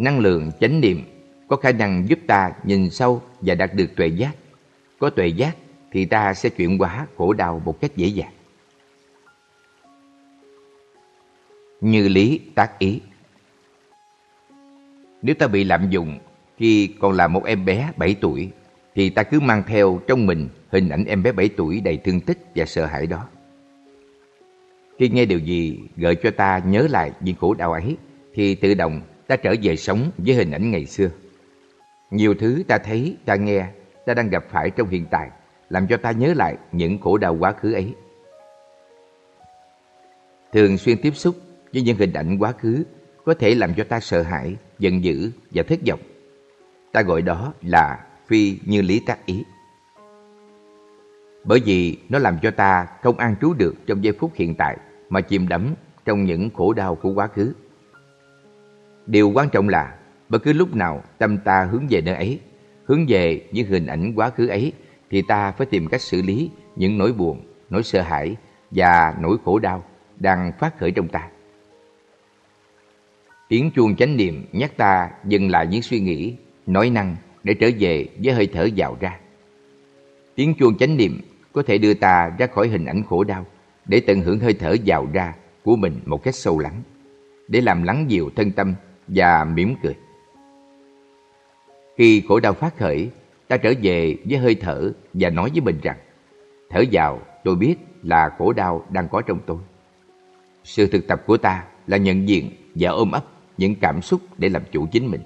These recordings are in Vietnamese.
năng lượng chánh niệm, có khả năng giúp ta nhìn sâu và đạt được tuệ giác. Có tuệ giác thì ta sẽ chuyển hóa khổ đau một cách dễ dàng. Như lý tác ý Nếu ta bị lạm dụng khi còn là một em bé 7 tuổi, thì ta cứ mang theo trong mình hình ảnh em bé 7 tuổi đầy thương tích và sợ hãi đó. Khi nghe điều gì gợi cho ta nhớ lại những khổ đau ấy, thì tự động ta trở về sống với hình ảnh ngày xưa. Nhiều thứ ta thấy, ta nghe, ta đang gặp phải trong hiện tại làm cho ta nhớ lại những khổ đau quá khứ ấy. Thường xuyên tiếp xúc với những hình ảnh quá khứ có thể làm cho ta sợ hãi, giận dữ và thất vọng. Ta gọi đó là phi như lý tác ý. Bởi vì nó làm cho ta không an trú được trong giây phút hiện tại mà chìm đắm trong những khổ đau của quá khứ. Điều quan trọng là bất cứ lúc nào tâm ta hướng về nơi ấy, hướng về những hình ảnh quá khứ ấy thì ta phải tìm cách xử lý những nỗi buồn, nỗi sợ hãi và nỗi khổ đau đang phát khởi trong ta. Tiếng chuông chánh niệm nhắc ta dừng lại những suy nghĩ, nói năng để trở về với hơi thở vào ra. Tiếng chuông chánh niệm có thể đưa ta ra khỏi hình ảnh khổ đau để tận hưởng hơi thở vào ra của mình một cách sâu lắng, để làm lắng dịu thân tâm và mỉm cười. Khi khổ đau phát khởi, ta trở về với hơi thở và nói với mình rằng thở vào tôi biết là khổ đau đang có trong tôi. Sự thực tập của ta là nhận diện và ôm ấp những cảm xúc để làm chủ chính mình.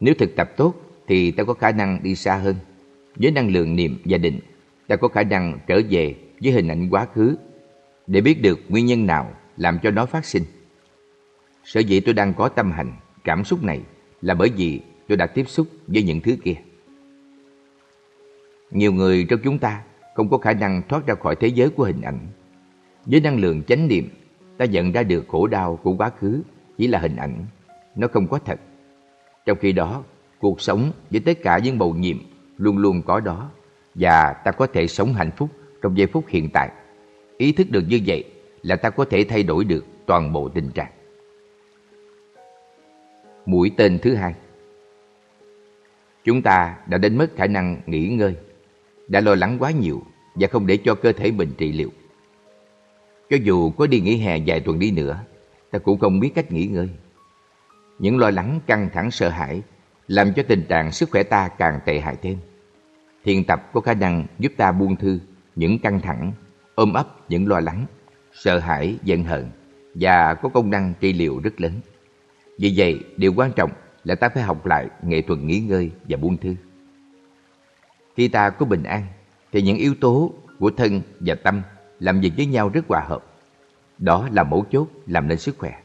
Nếu thực tập tốt thì ta có khả năng đi xa hơn. Với năng lượng niệm và định, ta có khả năng trở về với hình ảnh quá khứ để biết được nguyên nhân nào làm cho nó phát sinh. Sở dĩ tôi đang có tâm hành, cảm xúc này là bởi vì tôi đã tiếp xúc với những thứ kia. Nhiều người trong chúng ta không có khả năng thoát ra khỏi thế giới của hình ảnh. Với năng lượng chánh niệm, ta nhận ra được khổ đau của quá khứ chỉ là hình ảnh, nó không có thật. Trong khi đó, cuộc sống với tất cả những bầu nhiệm luôn luôn có đó và ta có thể sống hạnh phúc trong giây phút hiện tại. Ý thức được như vậy là ta có thể thay đổi được toàn bộ tình trạng. Mũi tên thứ hai Chúng ta đã đến mất khả năng nghỉ ngơi, đã lo lắng quá nhiều và không để cho cơ thể mình trị liệu. Cho dù có đi nghỉ hè vài tuần đi nữa, ta cũng không biết cách nghỉ ngơi. Những lo lắng, căng thẳng, sợ hãi làm cho tình trạng sức khỏe ta càng tệ hại thêm. Thiền tập có khả năng giúp ta buông thư những căng thẳng, ôm ấp những lo lắng, sợ hãi, giận hờn và có công năng trị liệu rất lớn. Vì vậy, điều quan trọng là ta phải học lại nghệ thuật nghỉ ngơi và buông thư. Khi ta có bình an, thì những yếu tố của thân và tâm làm việc với nhau rất hòa hợp. Đó là mấu chốt làm nên sức khỏe.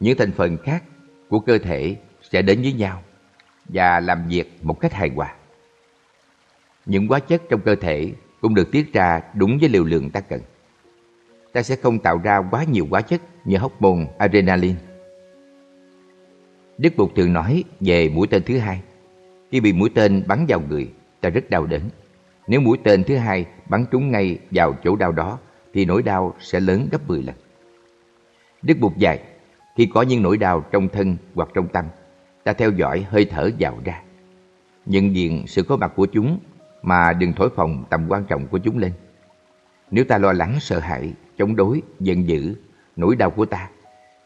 Những thành phần khác của cơ thể sẽ đến với nhau và làm việc một cách hài hòa. Những hóa chất trong cơ thể cũng được tiết ra đúng với liều lượng ta cần. Ta sẽ không tạo ra quá nhiều hóa chất như hormone adrenaline Đức Bụt thường nói về mũi tên thứ hai. Khi bị mũi tên bắn vào người, ta rất đau đớn. Nếu mũi tên thứ hai bắn trúng ngay vào chỗ đau đó, thì nỗi đau sẽ lớn gấp 10 lần. Đức Bụt dạy, khi có những nỗi đau trong thân hoặc trong tâm, ta theo dõi hơi thở vào ra. Nhận diện sự có mặt của chúng mà đừng thổi phồng tầm quan trọng của chúng lên. Nếu ta lo lắng, sợ hãi, chống đối, giận dữ, nỗi đau của ta,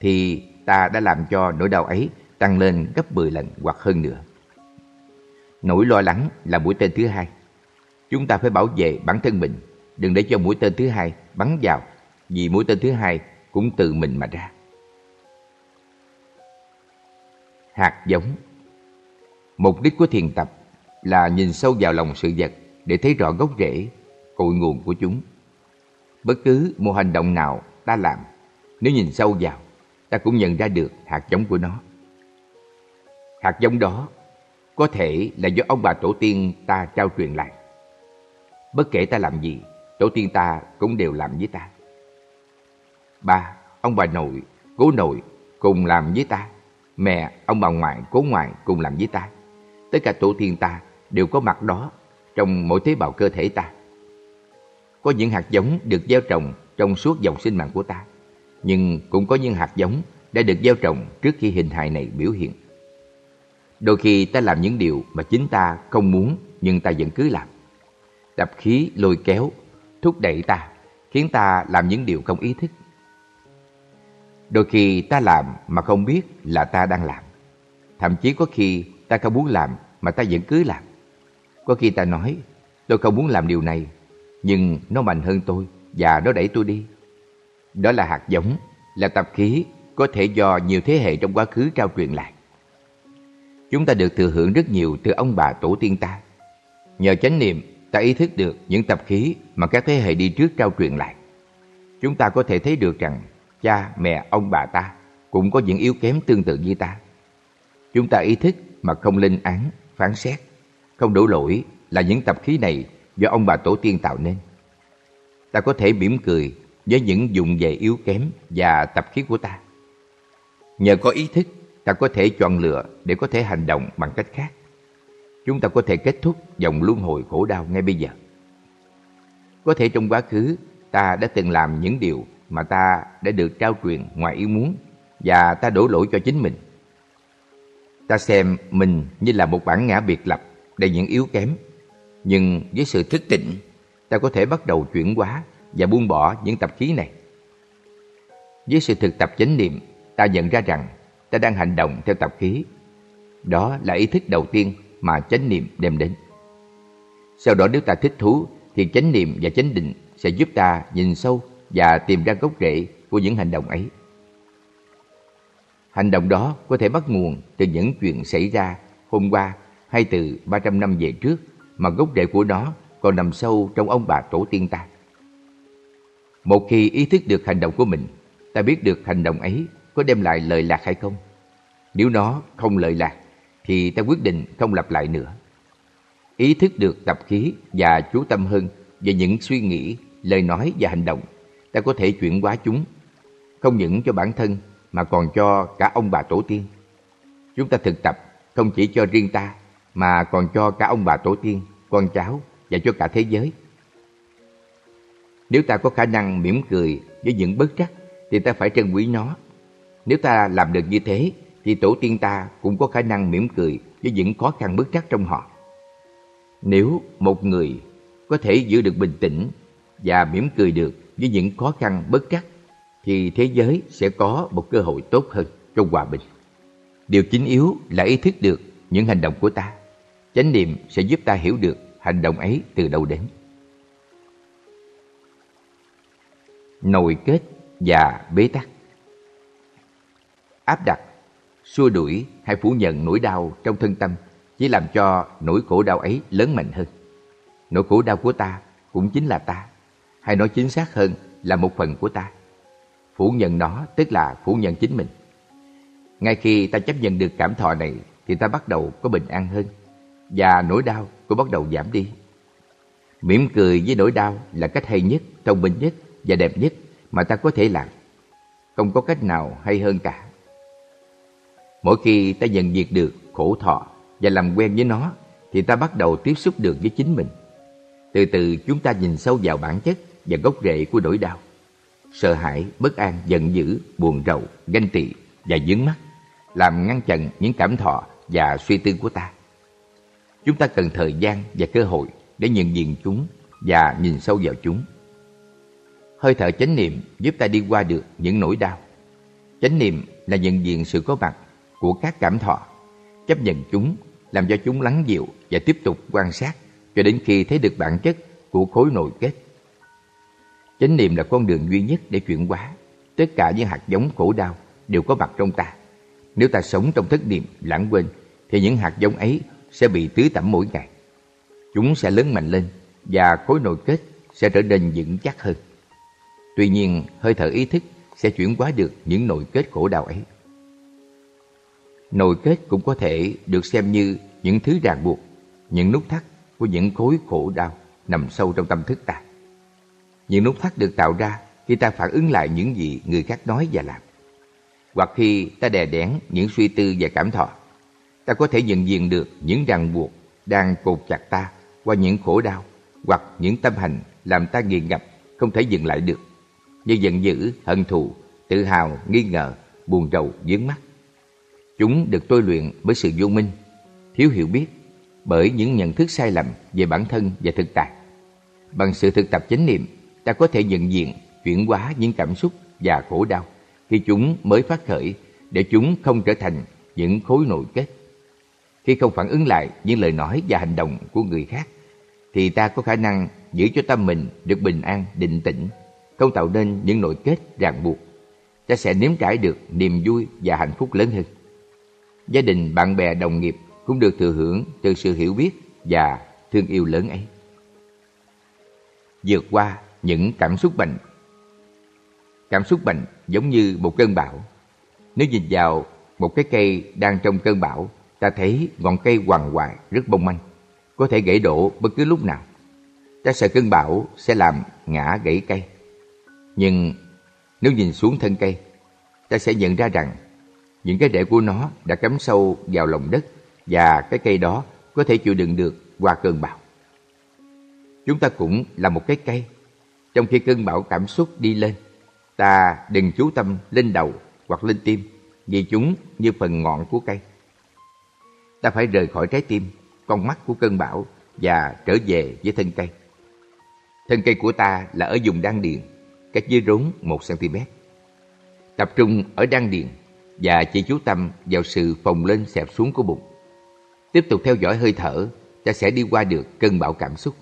thì ta đã làm cho nỗi đau ấy tăng lên gấp 10 lần hoặc hơn nữa. Nỗi lo lắng là mũi tên thứ hai. Chúng ta phải bảo vệ bản thân mình, đừng để cho mũi tên thứ hai bắn vào, vì mũi tên thứ hai cũng từ mình mà ra. Hạt giống Mục đích của thiền tập là nhìn sâu vào lòng sự vật để thấy rõ gốc rễ, cội nguồn của chúng. Bất cứ một hành động nào ta làm, nếu nhìn sâu vào, ta cũng nhận ra được hạt giống của nó. Hạt giống đó có thể là do ông bà tổ tiên ta trao truyền lại. Bất kể ta làm gì, tổ tiên ta cũng đều làm với ta. Ba, ông bà nội, cố nội cùng làm với ta. Mẹ, ông bà ngoại, cố ngoại cùng làm với ta. Tất cả tổ tiên ta đều có mặt đó trong mỗi tế bào cơ thể ta. Có những hạt giống được gieo trồng trong suốt dòng sinh mạng của ta, nhưng cũng có những hạt giống đã được gieo trồng trước khi hình hài này biểu hiện. Đôi khi ta làm những điều mà chính ta không muốn nhưng ta vẫn cứ làm. Tập khí lôi kéo, thúc đẩy ta, khiến ta làm những điều không ý thức. Đôi khi ta làm mà không biết là ta đang làm. Thậm chí có khi ta không muốn làm mà ta vẫn cứ làm. Có khi ta nói, tôi không muốn làm điều này, nhưng nó mạnh hơn tôi và nó đẩy tôi đi. Đó là hạt giống, là tập khí có thể do nhiều thế hệ trong quá khứ trao truyền lại. Chúng ta được thừa hưởng rất nhiều từ ông bà tổ tiên ta. Nhờ chánh niệm, ta ý thức được những tập khí mà các thế hệ đi trước trao truyền lại. Chúng ta có thể thấy được rằng cha, mẹ, ông bà ta cũng có những yếu kém tương tự như ta. Chúng ta ý thức mà không linh án, phán xét, không đổ lỗi là những tập khí này do ông bà tổ tiên tạo nên. Ta có thể mỉm cười với những dụng về yếu kém và tập khí của ta. Nhờ có ý thức, ta có thể chọn lựa để có thể hành động bằng cách khác. Chúng ta có thể kết thúc dòng luân hồi khổ đau ngay bây giờ. Có thể trong quá khứ, ta đã từng làm những điều mà ta đã được trao truyền ngoài ý muốn và ta đổ lỗi cho chính mình. Ta xem mình như là một bản ngã biệt lập đầy những yếu kém. Nhưng với sự thức tỉnh, ta có thể bắt đầu chuyển hóa và buông bỏ những tập khí này. Với sự thực tập chánh niệm, ta nhận ra rằng ta đang hành động theo tập khí. Đó là ý thức đầu tiên mà chánh niệm đem đến. Sau đó nếu ta thích thú thì chánh niệm và chánh định sẽ giúp ta nhìn sâu và tìm ra gốc rễ của những hành động ấy. Hành động đó có thể bắt nguồn từ những chuyện xảy ra hôm qua hay từ 300 năm về trước mà gốc rễ của nó còn nằm sâu trong ông bà tổ tiên ta. Một khi ý thức được hành động của mình, ta biết được hành động ấy có đem lại lợi lạc hay không. Nếu nó không lợi lạc, thì ta quyết định không lặp lại nữa. Ý thức được tập khí và chú tâm hơn về những suy nghĩ, lời nói và hành động, ta có thể chuyển hóa chúng, không những cho bản thân mà còn cho cả ông bà tổ tiên. Chúng ta thực tập không chỉ cho riêng ta mà còn cho cả ông bà tổ tiên, con cháu và cho cả thế giới. Nếu ta có khả năng mỉm cười với những bất trắc thì ta phải trân quý nó. Nếu ta làm được như thế, thì tổ tiên ta cũng có khả năng mỉm cười với những khó khăn bức trắc trong họ. Nếu một người có thể giữ được bình tĩnh và mỉm cười được với những khó khăn bất trắc thì thế giới sẽ có một cơ hội tốt hơn cho hòa bình. Điều chính yếu là ý thức được những hành động của ta. Chánh niệm sẽ giúp ta hiểu được hành động ấy từ đâu đến. Nội kết và bế tắc Áp đặt, xua đuổi hay phủ nhận nỗi đau trong thân tâm chỉ làm cho nỗi khổ đau ấy lớn mạnh hơn. Nỗi khổ đau của ta cũng chính là ta, hay nói chính xác hơn là một phần của ta. Phủ nhận nó tức là phủ nhận chính mình. Ngay khi ta chấp nhận được cảm thọ này thì ta bắt đầu có bình an hơn và nỗi đau cũng bắt đầu giảm đi. Mỉm cười với nỗi đau là cách hay nhất, thông minh nhất và đẹp nhất mà ta có thể làm. Không có cách nào hay hơn cả. Mỗi khi ta nhận diệt được khổ thọ và làm quen với nó thì ta bắt đầu tiếp xúc được với chính mình. Từ từ chúng ta nhìn sâu vào bản chất và gốc rễ của nỗi đau. Sợ hãi, bất an, giận dữ, buồn rầu, ganh tị và dướng mắt làm ngăn chặn những cảm thọ và suy tư của ta. Chúng ta cần thời gian và cơ hội để nhận diện chúng và nhìn sâu vào chúng. Hơi thở chánh niệm giúp ta đi qua được những nỗi đau. Chánh niệm là nhận diện sự có mặt của các cảm thọ, chấp nhận chúng, làm cho chúng lắng dịu và tiếp tục quan sát cho đến khi thấy được bản chất của khối nội kết. Chánh niệm là con đường duy nhất để chuyển hóa. Tất cả những hạt giống khổ đau đều có mặt trong ta. Nếu ta sống trong thất niệm, lãng quên, thì những hạt giống ấy sẽ bị tứ tẩm mỗi ngày. Chúng sẽ lớn mạnh lên và khối nội kết sẽ trở nên vững chắc hơn. Tuy nhiên, hơi thở ý thức sẽ chuyển hóa được những nội kết khổ đau ấy. Nội kết cũng có thể được xem như những thứ ràng buộc, những nút thắt của những khối khổ đau nằm sâu trong tâm thức ta. Những nút thắt được tạo ra khi ta phản ứng lại những gì người khác nói và làm. Hoặc khi ta đè đén những suy tư và cảm thọ, ta có thể nhận diện được những ràng buộc đang cột chặt ta qua những khổ đau hoặc những tâm hành làm ta nghiền ngập không thể dừng lại được như giận dữ, hận thù, tự hào, nghi ngờ, buồn rầu, dướng mắt. Chúng được tôi luyện bởi sự vô minh, thiếu hiểu biết, bởi những nhận thức sai lầm về bản thân và thực tại. Bằng sự thực tập chánh niệm, ta có thể nhận diện, chuyển hóa những cảm xúc và khổ đau khi chúng mới phát khởi để chúng không trở thành những khối nội kết. Khi không phản ứng lại những lời nói và hành động của người khác, thì ta có khả năng giữ cho tâm mình được bình an, định tĩnh, không tạo nên những nội kết ràng buộc. Ta sẽ nếm trải được niềm vui và hạnh phúc lớn hơn. Gia đình, bạn bè, đồng nghiệp cũng được thừa hưởng từ sự hiểu biết và thương yêu lớn ấy. Vượt qua những cảm xúc bệnh Cảm xúc bệnh giống như một cơn bão. Nếu nhìn vào một cái cây đang trong cơn bão, ta thấy ngọn cây hoàng hoại rất bông manh, có thể gãy đổ bất cứ lúc nào. Ta sợ cơn bão sẽ làm ngã gãy cây. Nhưng nếu nhìn xuống thân cây, ta sẽ nhận ra rằng những cái rễ của nó đã cắm sâu vào lòng đất và cái cây đó có thể chịu đựng được qua cơn bão. Chúng ta cũng là một cái cây. Trong khi cơn bão cảm xúc đi lên, ta đừng chú tâm lên đầu hoặc lên tim vì chúng như phần ngọn của cây. Ta phải rời khỏi trái tim, con mắt của cơn bão và trở về với thân cây. Thân cây của ta là ở vùng đan điền, cách dưới rốn 1cm. Tập trung ở đan điền và chỉ chú tâm vào sự phồng lên xẹp xuống của bụng. Tiếp tục theo dõi hơi thở, ta sẽ đi qua được cơn bão cảm xúc.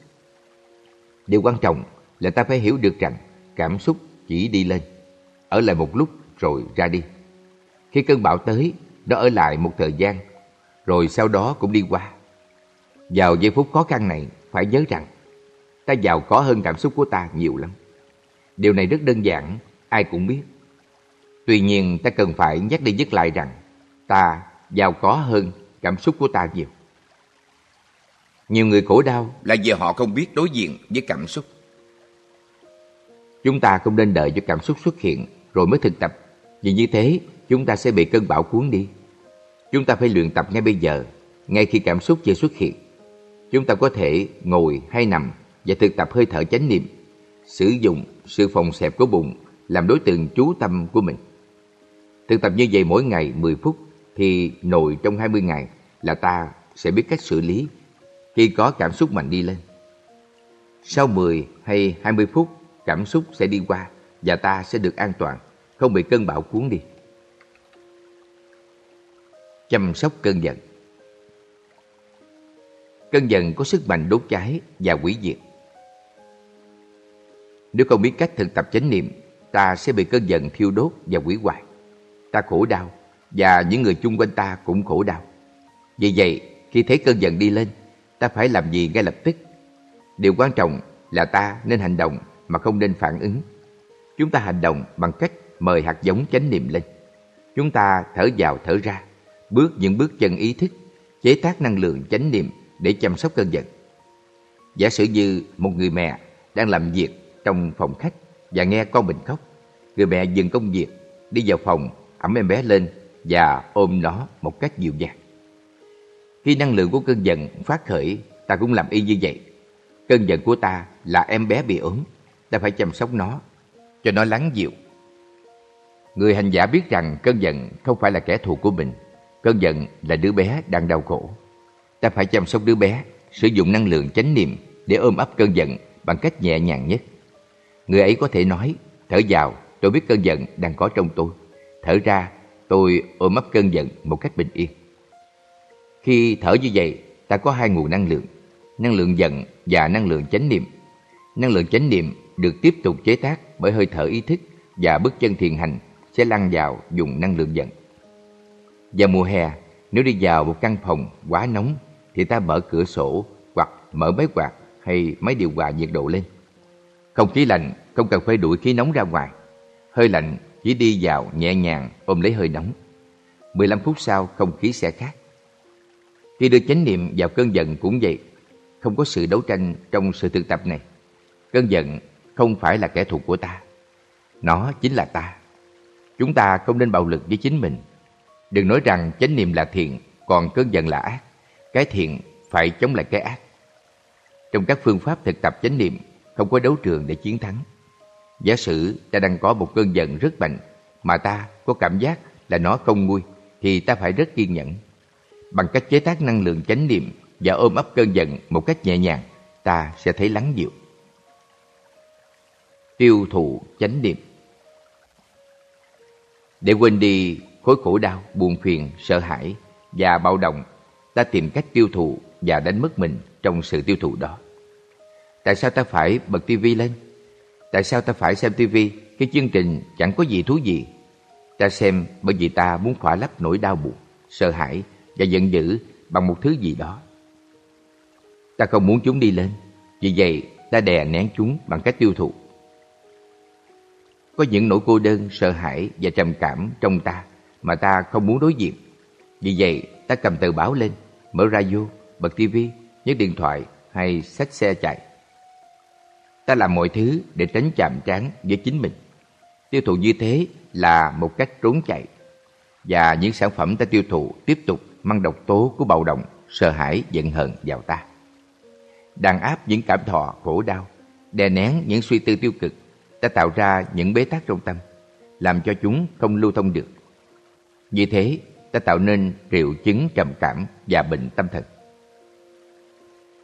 Điều quan trọng là ta phải hiểu được rằng cảm xúc chỉ đi lên, ở lại một lúc rồi ra đi. Khi cơn bão tới, nó ở lại một thời gian, rồi sau đó cũng đi qua. Vào giây phút khó khăn này, phải nhớ rằng ta giàu có hơn cảm xúc của ta nhiều lắm. Điều này rất đơn giản, ai cũng biết. Tuy nhiên ta cần phải nhắc đi nhắc lại rằng ta giàu có hơn cảm xúc của ta nhiều. Nhiều người khổ đau là vì họ không biết đối diện với cảm xúc. Chúng ta không nên đợi cho cảm xúc xuất hiện rồi mới thực tập. Vì như thế, chúng ta sẽ bị cơn bão cuốn đi. Chúng ta phải luyện tập ngay bây giờ, ngay khi cảm xúc chưa xuất hiện. Chúng ta có thể ngồi hay nằm và thực tập hơi thở chánh niệm, sử dụng sự phòng xẹp của bụng làm đối tượng chú tâm của mình. Thực tập như vậy mỗi ngày 10 phút thì nội trong 20 ngày là ta sẽ biết cách xử lý khi có cảm xúc mạnh đi lên. Sau 10 hay 20 phút, cảm xúc sẽ đi qua và ta sẽ được an toàn, không bị cơn bão cuốn đi. Chăm sóc cơn giận Cơn giận có sức mạnh đốt cháy và hủy diệt. Nếu không biết cách thực tập chánh niệm, ta sẽ bị cơn giận thiêu đốt và hủy hoại. Ta khổ đau và những người chung quanh ta cũng khổ đau. Vì vậy, khi thấy cơn giận đi lên, ta phải làm gì ngay lập tức? Điều quan trọng là ta nên hành động mà không nên phản ứng. Chúng ta hành động bằng cách mời hạt giống chánh niệm lên. Chúng ta thở vào thở ra, bước những bước chân ý thức, chế tác năng lượng chánh niệm để chăm sóc cơn giận. Giả sử như một người mẹ đang làm việc trong phòng khách và nghe con mình khóc. Người mẹ dừng công việc, đi vào phòng, ẩm em bé lên và ôm nó một cách dịu dàng. Khi năng lượng của cơn giận phát khởi, ta cũng làm y như vậy. Cơn giận của ta là em bé bị ốm, ta phải chăm sóc nó, cho nó lắng dịu. Người hành giả biết rằng cơn giận không phải là kẻ thù của mình, cơn giận là đứa bé đang đau khổ. Ta phải chăm sóc đứa bé, sử dụng năng lượng chánh niệm để ôm ấp cơn giận bằng cách nhẹ nhàng nhất. Người ấy có thể nói, thở vào, tôi biết cơn giận đang có trong tôi. Thở ra, tôi ôm ấp cơn giận một cách bình yên. Khi thở như vậy, ta có hai nguồn năng lượng, năng lượng giận và năng lượng chánh niệm. Năng lượng chánh niệm được tiếp tục chế tác bởi hơi thở ý thức và bước chân thiền hành sẽ lăn vào dùng năng lượng giận. Vào mùa hè, nếu đi vào một căn phòng quá nóng thì ta mở cửa sổ hoặc mở máy quạt hay máy điều hòa nhiệt độ lên. Không khí lạnh không cần phải đuổi khí nóng ra ngoài. Hơi lạnh chỉ đi vào nhẹ nhàng ôm lấy hơi nóng. 15 phút sau không khí sẽ khác. Khi đưa chánh niệm vào cơn giận cũng vậy. Không có sự đấu tranh trong sự thực tập này. Cơn giận không phải là kẻ thù của ta. Nó chính là ta. Chúng ta không nên bạo lực với chính mình. Đừng nói rằng chánh niệm là thiện, còn cơn giận là ác. Cái thiện phải chống lại cái ác. Trong các phương pháp thực tập chánh niệm, không có đấu trường để chiến thắng. Giả sử ta đang có một cơn giận rất mạnh, mà ta có cảm giác là nó không nguôi thì ta phải rất kiên nhẫn. Bằng cách chế tác năng lượng chánh niệm và ôm ấp cơn giận một cách nhẹ nhàng, ta sẽ thấy lắng dịu. Tiêu thụ chánh niệm Để quên đi khối khổ đau, buồn phiền, sợ hãi và bạo động, ta tìm cách tiêu thụ và đánh mất mình trong sự tiêu thụ đó. Tại sao ta phải bật tivi lên? Tại sao ta phải xem tivi cái chương trình chẳng có gì thú vị? Ta xem bởi vì ta muốn khỏa lấp nỗi đau buồn, sợ hãi và giận dữ bằng một thứ gì đó. Ta không muốn chúng đi lên, vì vậy ta đè nén chúng bằng cách tiêu thụ. Có những nỗi cô đơn, sợ hãi và trầm cảm trong ta mà ta không muốn đối diện. Vì vậy, ta cầm tờ báo lên, mở radio, bật tivi, nhấc điện thoại hay xách xe chạy. Ta làm mọi thứ để tránh chạm trán với chính mình. Tiêu thụ như thế là một cách trốn chạy. Và những sản phẩm ta tiêu thụ tiếp tục mang độc tố của bạo động, sợ hãi, giận hờn vào ta. Đàn áp những cảm thọ khổ đau, đè nén những suy tư tiêu cực, ta tạo ra những bế tắc trong tâm, làm cho chúng không lưu thông được. Vì thế, ta tạo nên triệu chứng trầm cảm và bệnh tâm thần.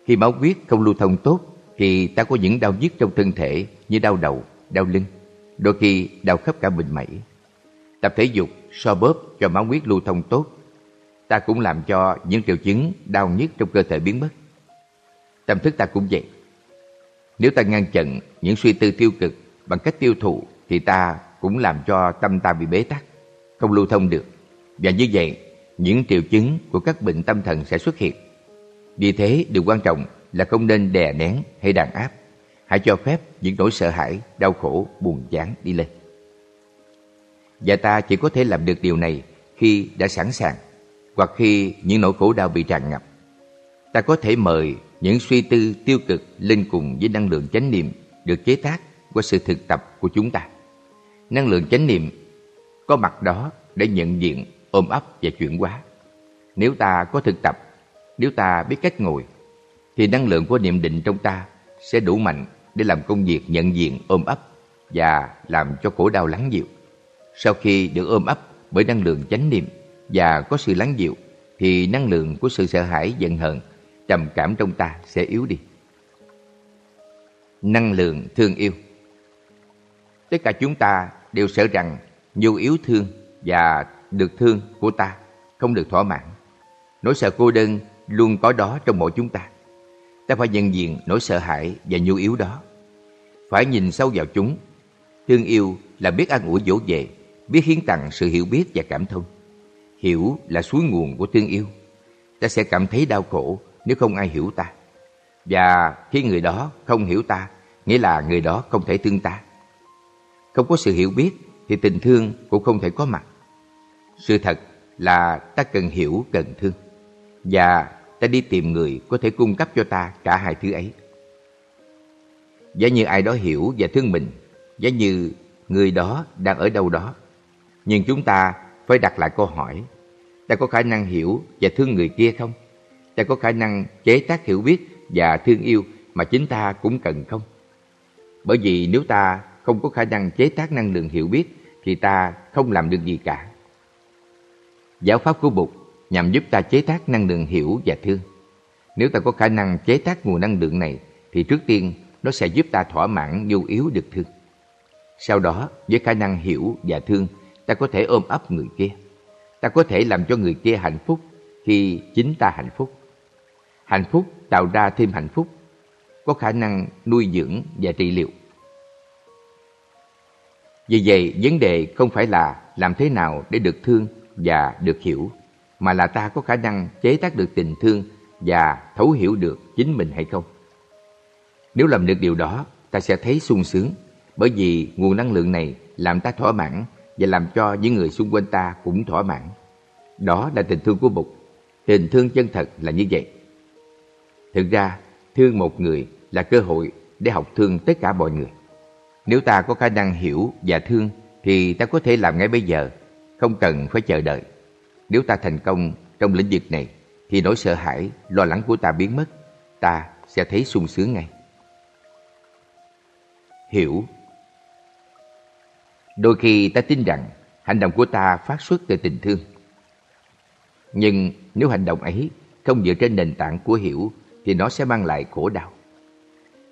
Khi máu huyết không lưu thông tốt, khi ta có những đau nhức trong thân thể như đau đầu, đau lưng, đôi khi đau khắp cả mình mẩy. Tập thể dục, so bóp cho máu huyết lưu thông tốt. Ta cũng làm cho những triệu chứng đau nhức trong cơ thể biến mất. Tâm thức ta cũng vậy. Nếu ta ngăn chặn những suy tư tiêu cực bằng cách tiêu thụ thì ta cũng làm cho tâm ta bị bế tắc, không lưu thông được. Và như vậy, những triệu chứng của các bệnh tâm thần sẽ xuất hiện. Vì thế, điều quan trọng là không nên đè nén hay đàn áp. Hãy cho phép những nỗi sợ hãi, đau khổ, buồn chán đi lên. Và ta chỉ có thể làm được điều này khi đã sẵn sàng hoặc khi những nỗi khổ đau bị tràn ngập. Ta có thể mời những suy tư tiêu cực lên cùng với năng lượng chánh niệm được chế tác qua sự thực tập của chúng ta. Năng lượng chánh niệm có mặt đó để nhận diện, ôm ấp và chuyển hóa. Nếu ta có thực tập, nếu ta biết cách ngồi, thì năng lượng của niệm định trong ta sẽ đủ mạnh để làm công việc nhận diện, ôm ấp và làm cho khổ đau lắng dịu. Sau khi được ôm ấp bởi năng lượng chánh niệm và có sự lắng dịu, thì năng lượng của sự sợ hãi, giận hờn, trầm cảm trong ta sẽ yếu đi. Năng lượng thương yêu Tất cả chúng ta đều sợ rằng nhu yếu thương và được thương của ta không được thỏa mãn. Nỗi sợ cô đơn luôn có đó trong mỗi chúng ta. Ta phải nhận diện nỗi sợ hãi và nhu yếu đó. Phải nhìn sâu vào chúng. Thương yêu là biết an ủi dỗ về, biết hiến tặng sự hiểu biết và cảm thông. Hiểu là suối nguồn của thương yêu. Ta sẽ cảm thấy đau khổ nếu không ai hiểu ta. Và khi người đó không hiểu ta, nghĩa là người đó không thể thương ta. Không có sự hiểu biết thì tình thương cũng không thể có mặt. Sự thật là ta cần hiểu, cần thương. Và ta đi tìm người có thể cung cấp cho ta cả hai thứ ấy. Giả như ai đó hiểu và thương mình, giả như người đó đang ở đâu đó. Nhưng chúng ta phải đặt lại câu hỏi, ta có khả năng hiểu và thương người kia không? Ta có khả năng chế tác hiểu biết và thương yêu mà chính ta cũng cần không? Bởi vì nếu ta không có khả năng chế tác năng lượng hiểu biết thì ta không làm được gì cả. Giáo pháp của Bụt nhằm giúp ta chế tác năng lượng hiểu và thương. Nếu ta có khả năng chế tác nguồn năng lượng này thì trước tiên nó sẽ giúp ta thỏa mãn nhu yếu được thương. Sau đó, với khả năng hiểu và thương, ta có thể ôm ấp người kia. Ta có thể làm cho người kia hạnh phúc khi chính ta hạnh phúc. Hạnh phúc tạo ra thêm hạnh phúc, có khả năng nuôi dưỡng và trị liệu. Vì vậy, vấn đề không phải là làm thế nào để được thương và được hiểu, mà là ta có khả năng chế tác được tình thương và thấu hiểu được chính mình hay không. Nếu làm được điều đó, ta sẽ thấy sung sướng, bởi vì nguồn năng lượng này làm ta thỏa mãn và làm cho những người xung quanh ta cũng thỏa mãn. Đó là tình thương của Bụt. Tình thương chân thật là như vậy. Thực ra, thương một người là cơ hội để học thương tất cả mọi người. Nếu ta có khả năng hiểu và thương thì ta có thể làm ngay bây giờ, không cần phải chờ đợi. Nếu ta thành công trong lĩnh vực này thì nỗi sợ hãi, lo lắng của ta biến mất, ta sẽ thấy sung sướng ngay. Hiểu Đôi khi ta tin rằng hành động của ta phát xuất từ tình thương. Nhưng nếu hành động ấy không dựa trên nền tảng của hiểu thì nó sẽ mang lại khổ đau.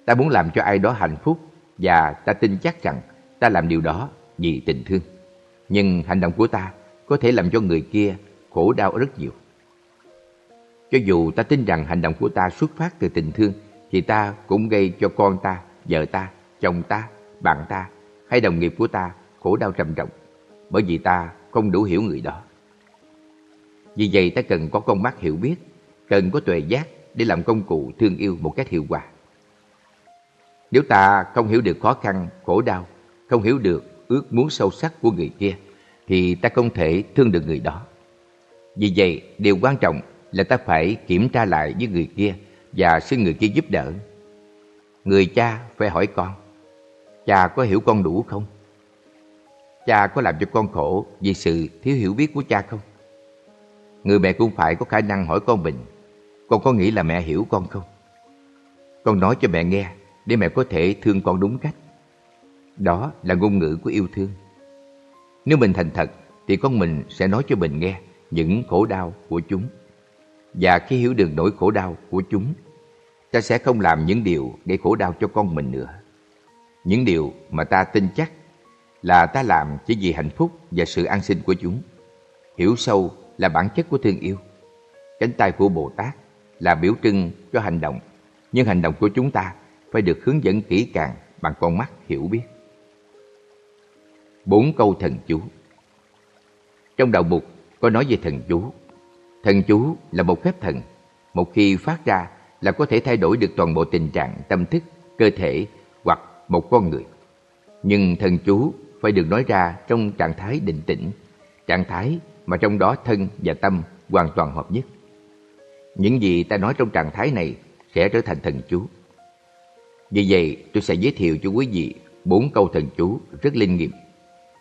Ta muốn làm cho ai đó hạnh phúc và ta tin chắc rằng ta làm điều đó vì tình thương. Nhưng hành động của ta có thể làm cho người kia khổ đau rất nhiều. Cho dù ta tin rằng hành động của ta xuất phát từ tình thương thì ta cũng gây cho con ta, vợ ta, chồng ta, bạn ta hay đồng nghiệp của ta khổ đau trầm trọng bởi vì ta không đủ hiểu người đó. Vì vậy ta cần có con mắt hiểu biết, cần có tuệ giác để làm công cụ thương yêu một cách hiệu quả. Nếu ta không hiểu được khó khăn, khổ đau, không hiểu được ước muốn sâu sắc của người kia, thì ta không thể thương được người đó. Vì vậy, điều quan trọng là ta phải kiểm tra lại với người kia và xin người kia giúp đỡ. Người cha phải hỏi con, cha có hiểu con đủ không? Cha có làm cho con khổ vì sự thiếu hiểu biết của cha không? Người mẹ cũng phải có khả năng hỏi con mình, con có nghĩ là mẹ hiểu con không? Con nói cho mẹ nghe để mẹ có thể thương con đúng cách. Đó là ngôn ngữ của yêu thương. Nếu mình thành thật thì con mình sẽ nói cho mình nghe những khổ đau của chúng. Và khi hiểu được nỗi khổ đau của chúng, ta sẽ không làm những điều gây khổ đau cho con mình nữa. Những điều mà ta tin chắc là ta làm chỉ vì hạnh phúc và sự an sinh của chúng. Hiểu sâu là bản chất của thương yêu. Cánh tay của Bồ Tát là biểu trưng cho hành động, nhưng hành động của chúng ta phải được hướng dẫn kỹ càng bằng con mắt hiểu biết. Bốn câu thần chú Trong đạo mục có nói về thần chú. Thần chú là một phép thần, một khi phát ra là có thể thay đổi được toàn bộ tình trạng tâm thức, cơ thể hoặc một con người. Nhưng thần chú phải được nói ra trong trạng thái định tĩnh, trạng thái mà trong đó thân và tâm hoàn toàn hợp nhất. Những gì ta nói trong trạng thái này sẽ trở thành thần chú. Vì vậy, tôi sẽ giới thiệu cho quý vị bốn câu thần chú rất linh nghiệm,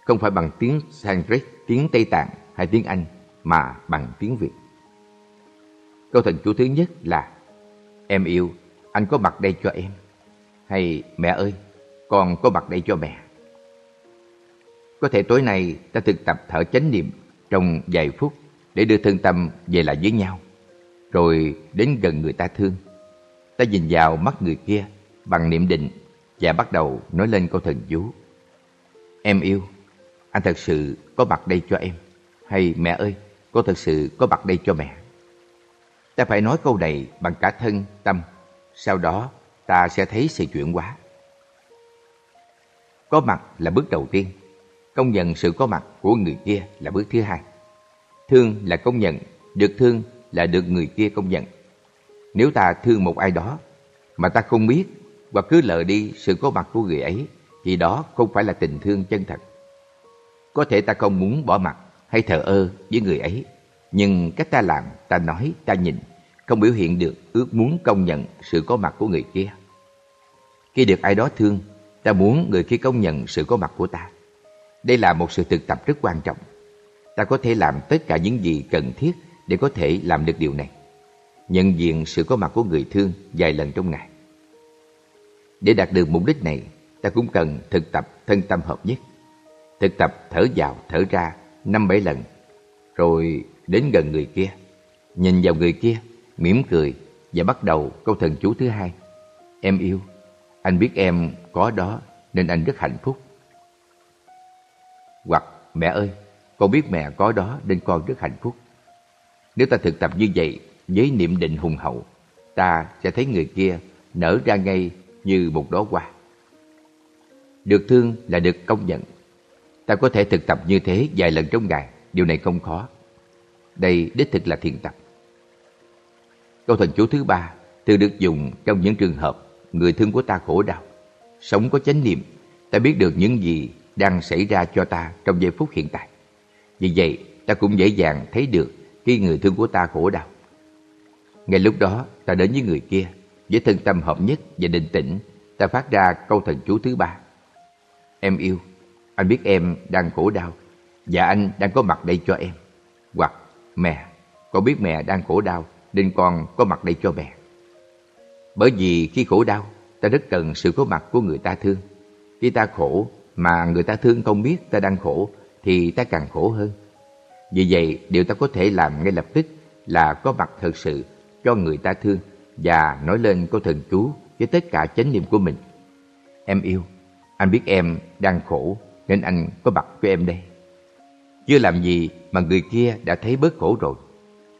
không phải bằng tiếng Sanskrit, tiếng Tây Tạng hay tiếng Anh, mà bằng tiếng Việt. Câu thần chú thứ nhất là Em yêu, anh có mặt đây cho em. Hay mẹ ơi, con có mặt đây cho mẹ. Có thể tối nay ta thực tập thở chánh niệm trong vài phút để đưa thân tâm về lại với nhau. Rồi đến gần người ta thương. Ta nhìn vào mắt người kia bằng niệm định và bắt đầu nói lên câu thần chú. Em yêu, anh thật sự có mặt đây cho em. Hay mẹ ơi, con thật sự có mặt đây cho mẹ. Ta phải nói câu này bằng cả thân, tâm. Sau đó ta sẽ thấy sự chuyển hóa. Có mặt là bước đầu tiên. Công nhận sự có mặt của người kia là bước thứ hai. Thương là công nhận, được thương là được người kia công nhận. Nếu ta thương một ai đó mà ta không biết và cứ lờ đi sự có mặt của người ấy thì đó không phải là tình thương chân thật. Có thể ta không muốn bỏ mặt hay thờ ơ với người ấy, nhưng cách ta làm, ta nói, ta nhìn không biểu hiện được ước muốn công nhận sự có mặt của người kia. Khi được ai đó thương, ta muốn người kia công nhận sự có mặt của ta. Đây là một sự thực tập rất quan trọng. Ta có thể làm tất cả những gì cần thiết để có thể làm được điều này. Nhận diện sự có mặt của người thương vài lần trong ngày. Để đạt được mục đích này, ta cũng cần thực tập thân tâm hợp nhất. Thực tập thở vào, thở ra năm bảy lần, rồi đến gần người kia, nhìn vào người kia, mỉm cười và bắt đầu câu thần chú thứ hai. Em yêu, anh biết em có đó nên anh rất hạnh phúc. Hoặc mẹ ơi, con biết mẹ có đó nên con rất hạnh phúc. Nếu ta thực tập như vậy với niệm định hùng hậu, ta sẽ thấy người kia nở ra ngay như một đóa hoa. Được thương là được công nhận. Ta có thể thực tập như thế vài lần trong ngày, điều này không khó. Đây đích thực là thiền tập. Câu thần chú thứ ba thường được dùng trong những trường hợp người thương của ta khổ đau. Sống có chánh niệm, ta biết được những gì đang xảy ra cho ta trong giây phút hiện tại. Vì vậy, ta cũng dễ dàng thấy được khi người thương của ta khổ đau. Ngay lúc đó, ta đến với người kia, với thân tâm hợp nhất và định tĩnh, ta phát ra câu thần chú thứ ba. Em yêu, anh biết em đang khổ đau, và anh đang có mặt đây cho em. Hoặc, mẹ, con biết mẹ đang khổ đau, nên con có mặt đây cho mẹ. Bởi vì khi khổ đau, ta rất cần sự có mặt của người ta thương. Khi ta khổ mà người ta thương không biết ta đang khổ thì ta càng khổ hơn. Vì vậy, điều ta có thể làm ngay lập tức là có mặt thật sự cho người ta thương và nói lên câu thần chú với tất cả chánh niệm của mình. Em yêu, anh biết em đang khổ nên anh có mặt cho em đây. Chưa làm gì mà người kia đã thấy bớt khổ rồi.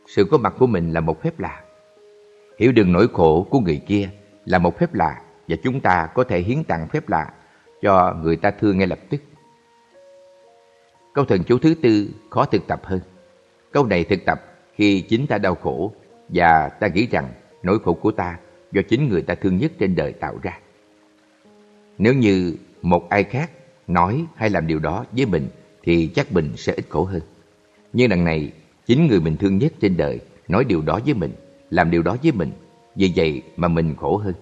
Sự có mặt của mình là một phép lạ. Hiểu được nỗi khổ của người kia là một phép lạ và chúng ta có thể hiến tặng phép lạ cho người ta thương ngay lập tức. Câu thần chú thứ tư khó thực tập hơn. Câu này thực tập khi chính ta đau khổ và ta nghĩ rằng nỗi khổ của ta do chính người ta thương nhất trên đời tạo ra. Nếu như một ai khác nói hay làm điều đó với mình thì chắc mình sẽ ít khổ hơn. Nhưng đằng này, chính người mình thương nhất trên đời nói điều đó với mình, làm điều đó với mình, vì vậy mà mình khổ hơn.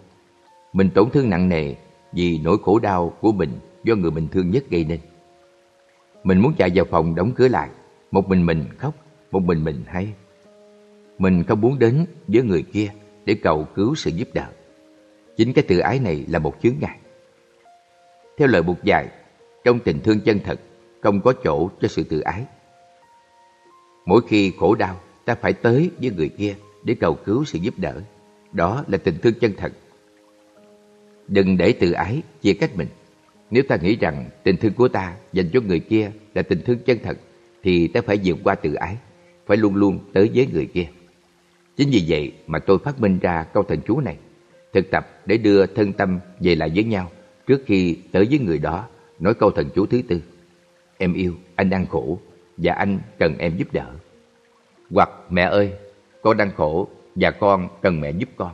Mình tổn thương nặng nề vì nỗi khổ đau của mình do người mình thương nhất gây nên. Mình muốn chạy vào phòng đóng cửa lại, một mình mình khóc, một mình mình hay. Mình không muốn đến với người kia để cầu cứu sự giúp đỡ. Chính cái tự ái này là một chướng ngại. Theo lời buộc dài, trong tình thương chân thật không có chỗ cho sự tự ái. Mỗi khi khổ đau, ta phải tới với người kia để cầu cứu sự giúp đỡ. Đó là tình thương chân thật. Đừng để tự ái chia cách mình. Nếu ta nghĩ rằng tình thương của ta dành cho người kia là tình thương chân thật, thì ta phải vượt qua tự ái, phải luôn luôn tới với người kia. Chính vì vậy mà tôi phát minh ra câu thần chú này, thực tập để đưa thân tâm về lại với nhau trước khi tới với người đó nói câu thần chú thứ tư. Em yêu, anh đang khổ và anh cần em giúp đỡ. Hoặc mẹ ơi, con đang khổ và con cần mẹ giúp con.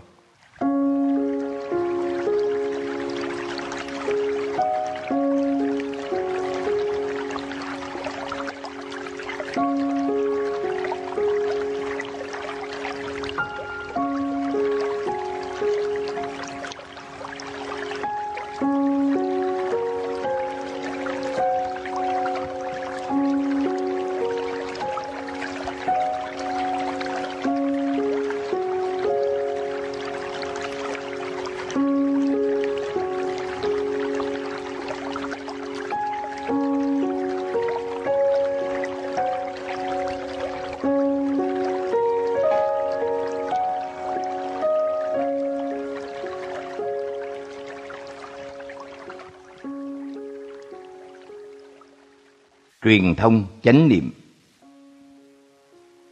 Truyền thông chánh niệm.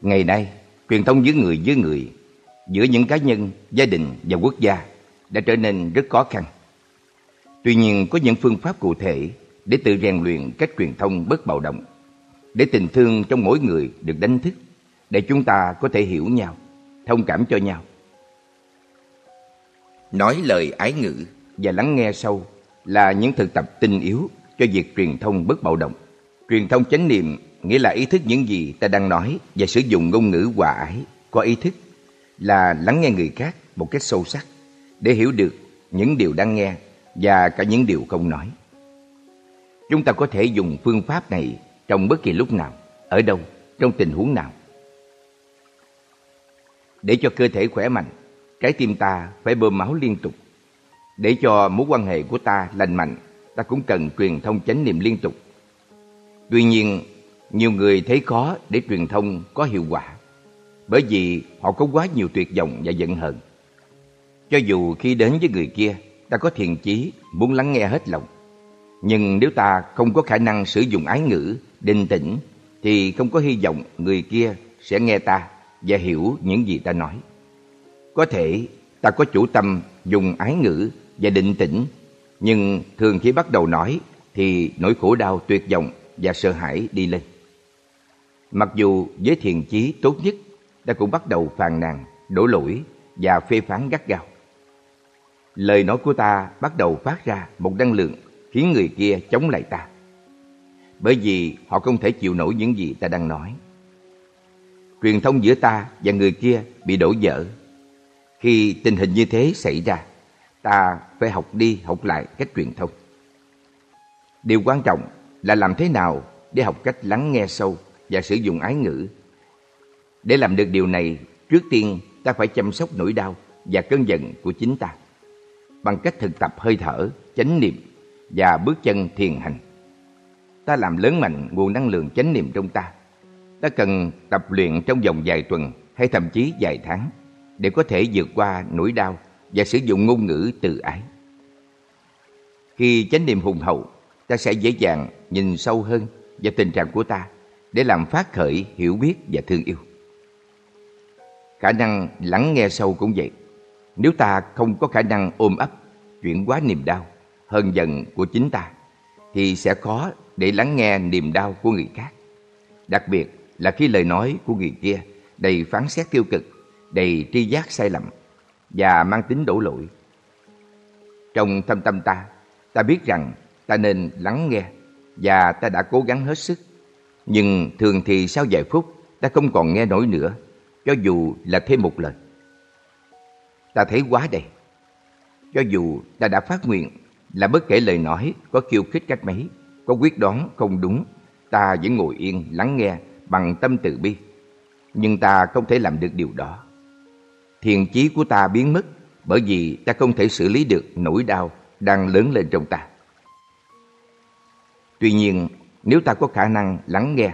Ngày nay truyền thông giữa người với người giữa những cá nhân gia đình và quốc gia đã trở nên rất khó khăn. Tuy nhiên có những phương pháp cụ thể để tự rèn luyện cách truyền thông bất bạo động để tình thương trong mỗi người được đánh thức để chúng ta có thể hiểu nhau thông cảm cho nhau. Nói lời ái ngữ. Và lắng nghe sâu là những thực tập tinh yếu cho việc truyền thông bất bạo động Truyền thông chánh niệm nghĩa là ý thức những gì ta đang nói và sử dụng ngôn ngữ hòa ái, có ý thức là lắng nghe người khác một cách sâu sắc để hiểu được những điều đang nghe và cả những điều không nói. Chúng ta có thể dùng phương pháp này trong bất kỳ lúc nào, ở đâu, trong tình huống nào. Để cho cơ thể khỏe mạnh, trái tim ta phải bơm máu liên tục. Để cho mối quan hệ của ta lành mạnh, ta cũng cần truyền thông chánh niệm liên tục Tuy nhiên, nhiều người thấy khó để truyền thông có hiệu quả bởi vì họ có quá nhiều tuyệt vọng và giận hờn. Cho dù khi đến với người kia, ta có thiền chí muốn lắng nghe hết lòng. Nhưng nếu ta không có khả năng sử dụng ái ngữ, định tĩnh, thì không có hy vọng người kia sẽ nghe ta và hiểu những gì ta nói. Có thể ta có chủ tâm dùng ái ngữ và định tĩnh, nhưng thường khi bắt đầu nói thì nỗi khổ đau tuyệt vọng và sợ hãi đi lên. Mặc dù với thiền chí tốt nhất, ta cũng bắt đầu phàn nàn, đổ lỗi và phê phán gắt gao. Lời nói của ta bắt đầu phát ra một năng lượng khiến người kia chống lại ta. Bởi vì họ không thể chịu nổi những gì ta đang nói. Truyền thông giữa ta và người kia bị đổ vỡ. Khi tình hình như thế xảy ra, ta phải học đi học lại cách truyền thông. Điều quan trọng là làm thế nào để học cách lắng nghe sâu và sử dụng ái ngữ. Để làm được điều này, trước tiên ta phải chăm sóc nỗi đau và cơn giận của chính ta bằng cách thực tập hơi thở, chánh niệm và bước chân thiền hành. ta làm lớn mạnh nguồn năng lượng chánh niệm trong ta. Ta cần tập luyện trong vòng vài tuần hay thậm chí vài tháng để có thể vượt qua nỗi đau và sử dụng ngôn ngữ từ ái. Khi chánh niệm hùng hậu, ta sẽ dễ dàng nhìn sâu hơn vào tình trạng của ta để làm phát khởi hiểu biết và thương yêu. Khả năng lắng nghe sâu cũng vậy. Nếu ta không có khả năng ôm ấp, chuyển hóa niềm đau, hơn giận của chính ta, thì sẽ khó để lắng nghe niềm đau của người khác. Đặc biệt là khi lời nói của người kia đầy phán xét tiêu cực, đầy tri giác sai lầm và mang tính đổ lỗi. Trong thâm tâm ta, ta biết rằng ta nên lắng nghe và ta đã cố gắng hết sức. Nhưng thường thì sau vài phút ta không còn nghe nổi nữa, cho dù là thêm một lời. Ta thấy quá đầy. Cho dù ta đã phát nguyện là bất kể lời nói có khiêu khích cách mấy, có quyết đoán không đúng, ta vẫn ngồi yên lắng nghe bằng tâm từ bi. Nhưng ta không thể làm được điều đó. Thiền chí của ta biến mất bởi vì ta không thể xử lý được nỗi đau đang lớn lên trong ta. Tuy nhiên, nếu ta có khả năng lắng nghe,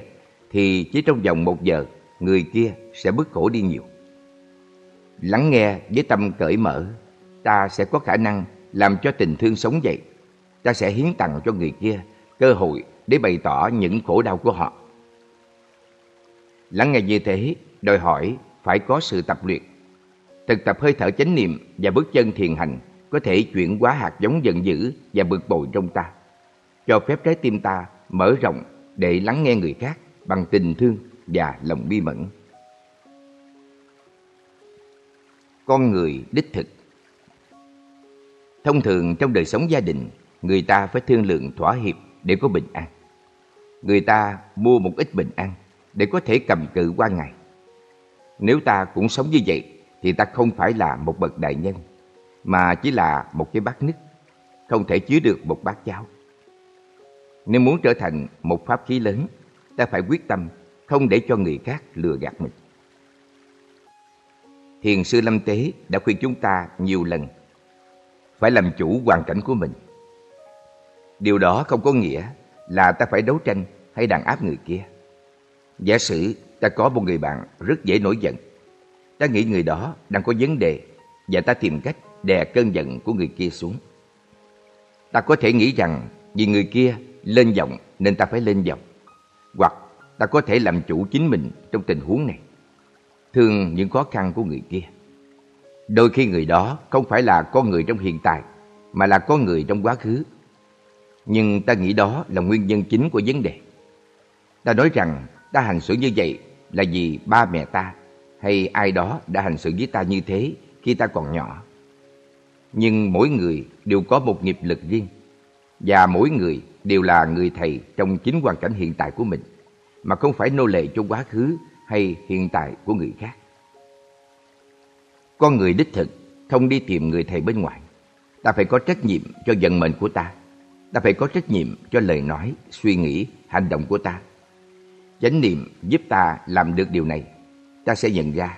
thì chỉ trong vòng một giờ, người kia sẽ bứt khổ đi nhiều. Lắng nghe với tâm cởi mở, ta sẽ có khả năng làm cho tình thương sống dậy. Ta sẽ hiến tặng cho người kia cơ hội để bày tỏ những khổ đau của họ. Lắng nghe như thế đòi hỏi phải có sự tập luyện. Thực tập hơi thở chánh niệm và bước chân thiền hành có thể chuyển hóa hạt giống giận dữ và bực bội trong ta, cho phép trái tim ta mở rộng để lắng nghe người khác bằng tình thương và lòng bi mẫn. Con người đích thực Thông thường trong đời sống gia đình, người ta phải thương lượng thỏa hiệp để có bình an. Người ta mua một ít bình an để có thể cầm cự qua ngày. Nếu ta cũng sống như vậy thì ta không phải là một bậc đại nhân mà chỉ là một cái bát nứt, không thể chứa được một bát cháo. Nếu muốn trở thành một pháp khí lớn, ta phải quyết tâm không để cho người khác lừa gạt mình. Thiền sư Lâm Tế đã khuyên chúng ta nhiều lần phải làm chủ hoàn cảnh của mình. Điều đó không có nghĩa là ta phải đấu tranh hay đàn áp người kia. Giả sử ta có một người bạn rất dễ nổi giận. Ta nghĩ người đó đang có vấn đề và ta tìm cách đè cơn giận của người kia xuống. Ta có thể nghĩ rằng vì người kia lên giọng nên ta phải lên giọng. Hoặc ta có thể làm chủ chính mình trong tình huống này. Thương những khó khăn của người kia. Đôi khi người đó không phải là con người trong hiện tại, mà là con người trong quá khứ. Nhưng ta nghĩ đó là nguyên nhân chính của vấn đề. Ta nói rằng ta hành xử như vậy là vì ba mẹ ta hay ai đó đã hành xử với ta như thế khi ta còn nhỏ. Nhưng mỗi người đều có một nghiệp lực riêng và mỗi người đều là người thầy trong chính hoàn cảnh hiện tại của mình mà không phải nô lệ cho quá khứ hay hiện tại của người khác. Con người đích thực không đi tìm người thầy bên ngoài. Ta phải có trách nhiệm cho vận mệnh của ta. Ta phải có trách nhiệm cho lời nói, suy nghĩ, hành động của ta. Chánh niệm giúp ta làm được điều này. Ta sẽ nhận ra,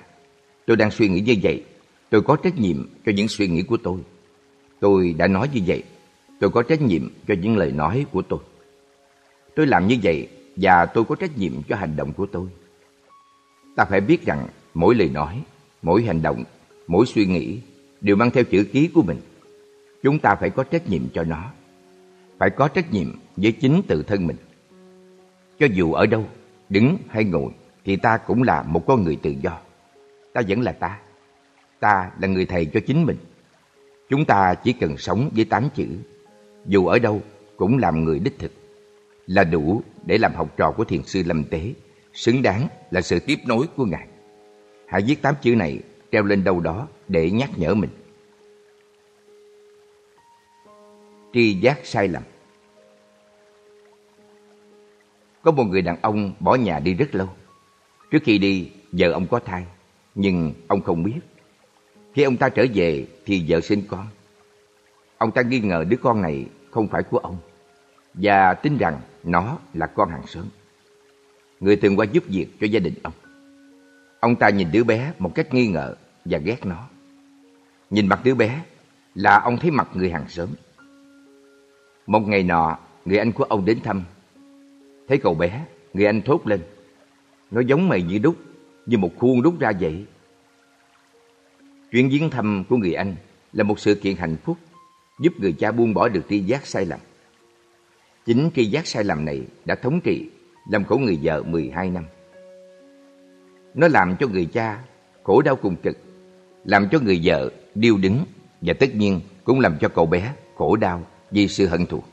tôi đang suy nghĩ như vậy. Tôi có trách nhiệm cho những suy nghĩ của tôi. Tôi đã nói như vậy. Tôi có trách nhiệm cho những lời nói của tôi. Tôi làm như vậy và tôi có trách nhiệm cho hành động của tôi. Ta phải biết rằng mỗi lời nói, mỗi hành động mỗi suy nghĩ đều mang theo chữ ký của mình. Chúng ta phải có trách nhiệm cho nó. Phải có trách nhiệm với chính tự thân mình. Cho dù ở đâu, đứng hay ngồi, thì ta cũng là một con người tự do. Ta vẫn là ta. Ta là người thầy cho chính mình. Chúng ta chỉ cần sống với tám chữ. Dù ở đâu, cũng làm người đích thực. Là đủ để làm học trò của thiền sư Lâm Tế. Xứng đáng là sự tiếp nối của Ngài. Hãy viết tám chữ này treo lên đâu đó để nhắc nhở mình. Tri giác sai lầm Có một người đàn ông bỏ nhà đi rất lâu. Trước khi đi, vợ ông có thai, nhưng ông không biết. Khi ông ta trở về thì vợ sinh con. Ông ta nghi ngờ đứa con này không phải của ông và tin rằng nó là con hàng xóm. Người từng qua giúp việc cho gia đình ông. Ông ta nhìn đứa bé một cách nghi ngờ và ghét nó. Nhìn mặt đứa bé là ông thấy mặt người hàng xóm. Một ngày nọ, người anh của ông đến thăm. Thấy cậu bé, người anh thốt lên. Nó giống mày như đúc, như một khuôn đúc ra vậy. Chuyến viếng thăm của người anh là một sự kiện hạnh phúc, giúp người cha buông bỏ được tri giác sai lầm. Chính tri giác sai lầm này đã thống trị, làm khổ người vợ 12 năm. Nó làm cho người cha khổ đau cùng cực, làm cho người vợ điêu đứng và tất nhiên cũng làm cho cậu bé khổ đau vì sự hận thù.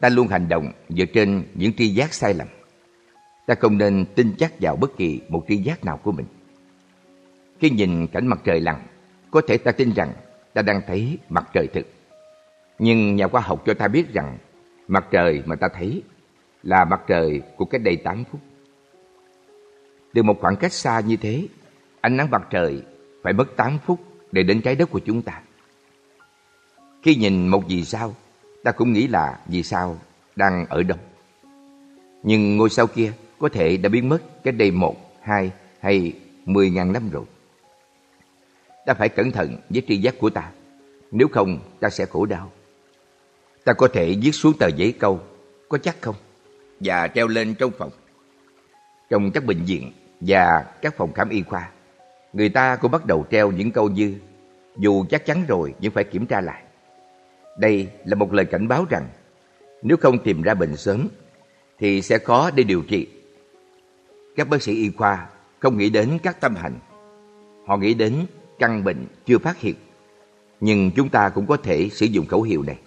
Ta luôn hành động dựa trên những tri giác sai lầm. Ta không nên tin chắc vào bất kỳ một tri giác nào của mình. Khi nhìn cảnh mặt trời lặn, có thể ta tin rằng ta đang thấy mặt trời thực. Nhưng nhà khoa học cho ta biết rằng mặt trời mà ta thấy là mặt trời của cách đây 8 phút. Từ một khoảng cách xa như thế, ánh nắng mặt trời phải mất 8 phút để đến trái đất của chúng ta. Khi nhìn một vì sao, ta cũng nghĩ là vì sao đang ở đâu. Nhưng ngôi sao kia có thể đã biến mất cách đây một, hai hay mười ngàn năm rồi. Ta phải cẩn thận với tri giác của ta, nếu không ta sẽ khổ đau. Ta có thể viết xuống tờ giấy câu, có chắc không? Và treo lên trong phòng. Trong các bệnh viện và các phòng khám y khoa, người ta cũng bắt đầu treo những câu như dù chắc chắn rồi nhưng phải kiểm tra lại. Đây là một lời cảnh báo rằng nếu không tìm ra bệnh sớm thì sẽ khó để điều trị. Các bác sĩ y khoa không nghĩ đến các tâm hành. Họ nghĩ đến căn bệnh chưa phát hiện. Nhưng chúng ta cũng có thể sử dụng khẩu hiệu này.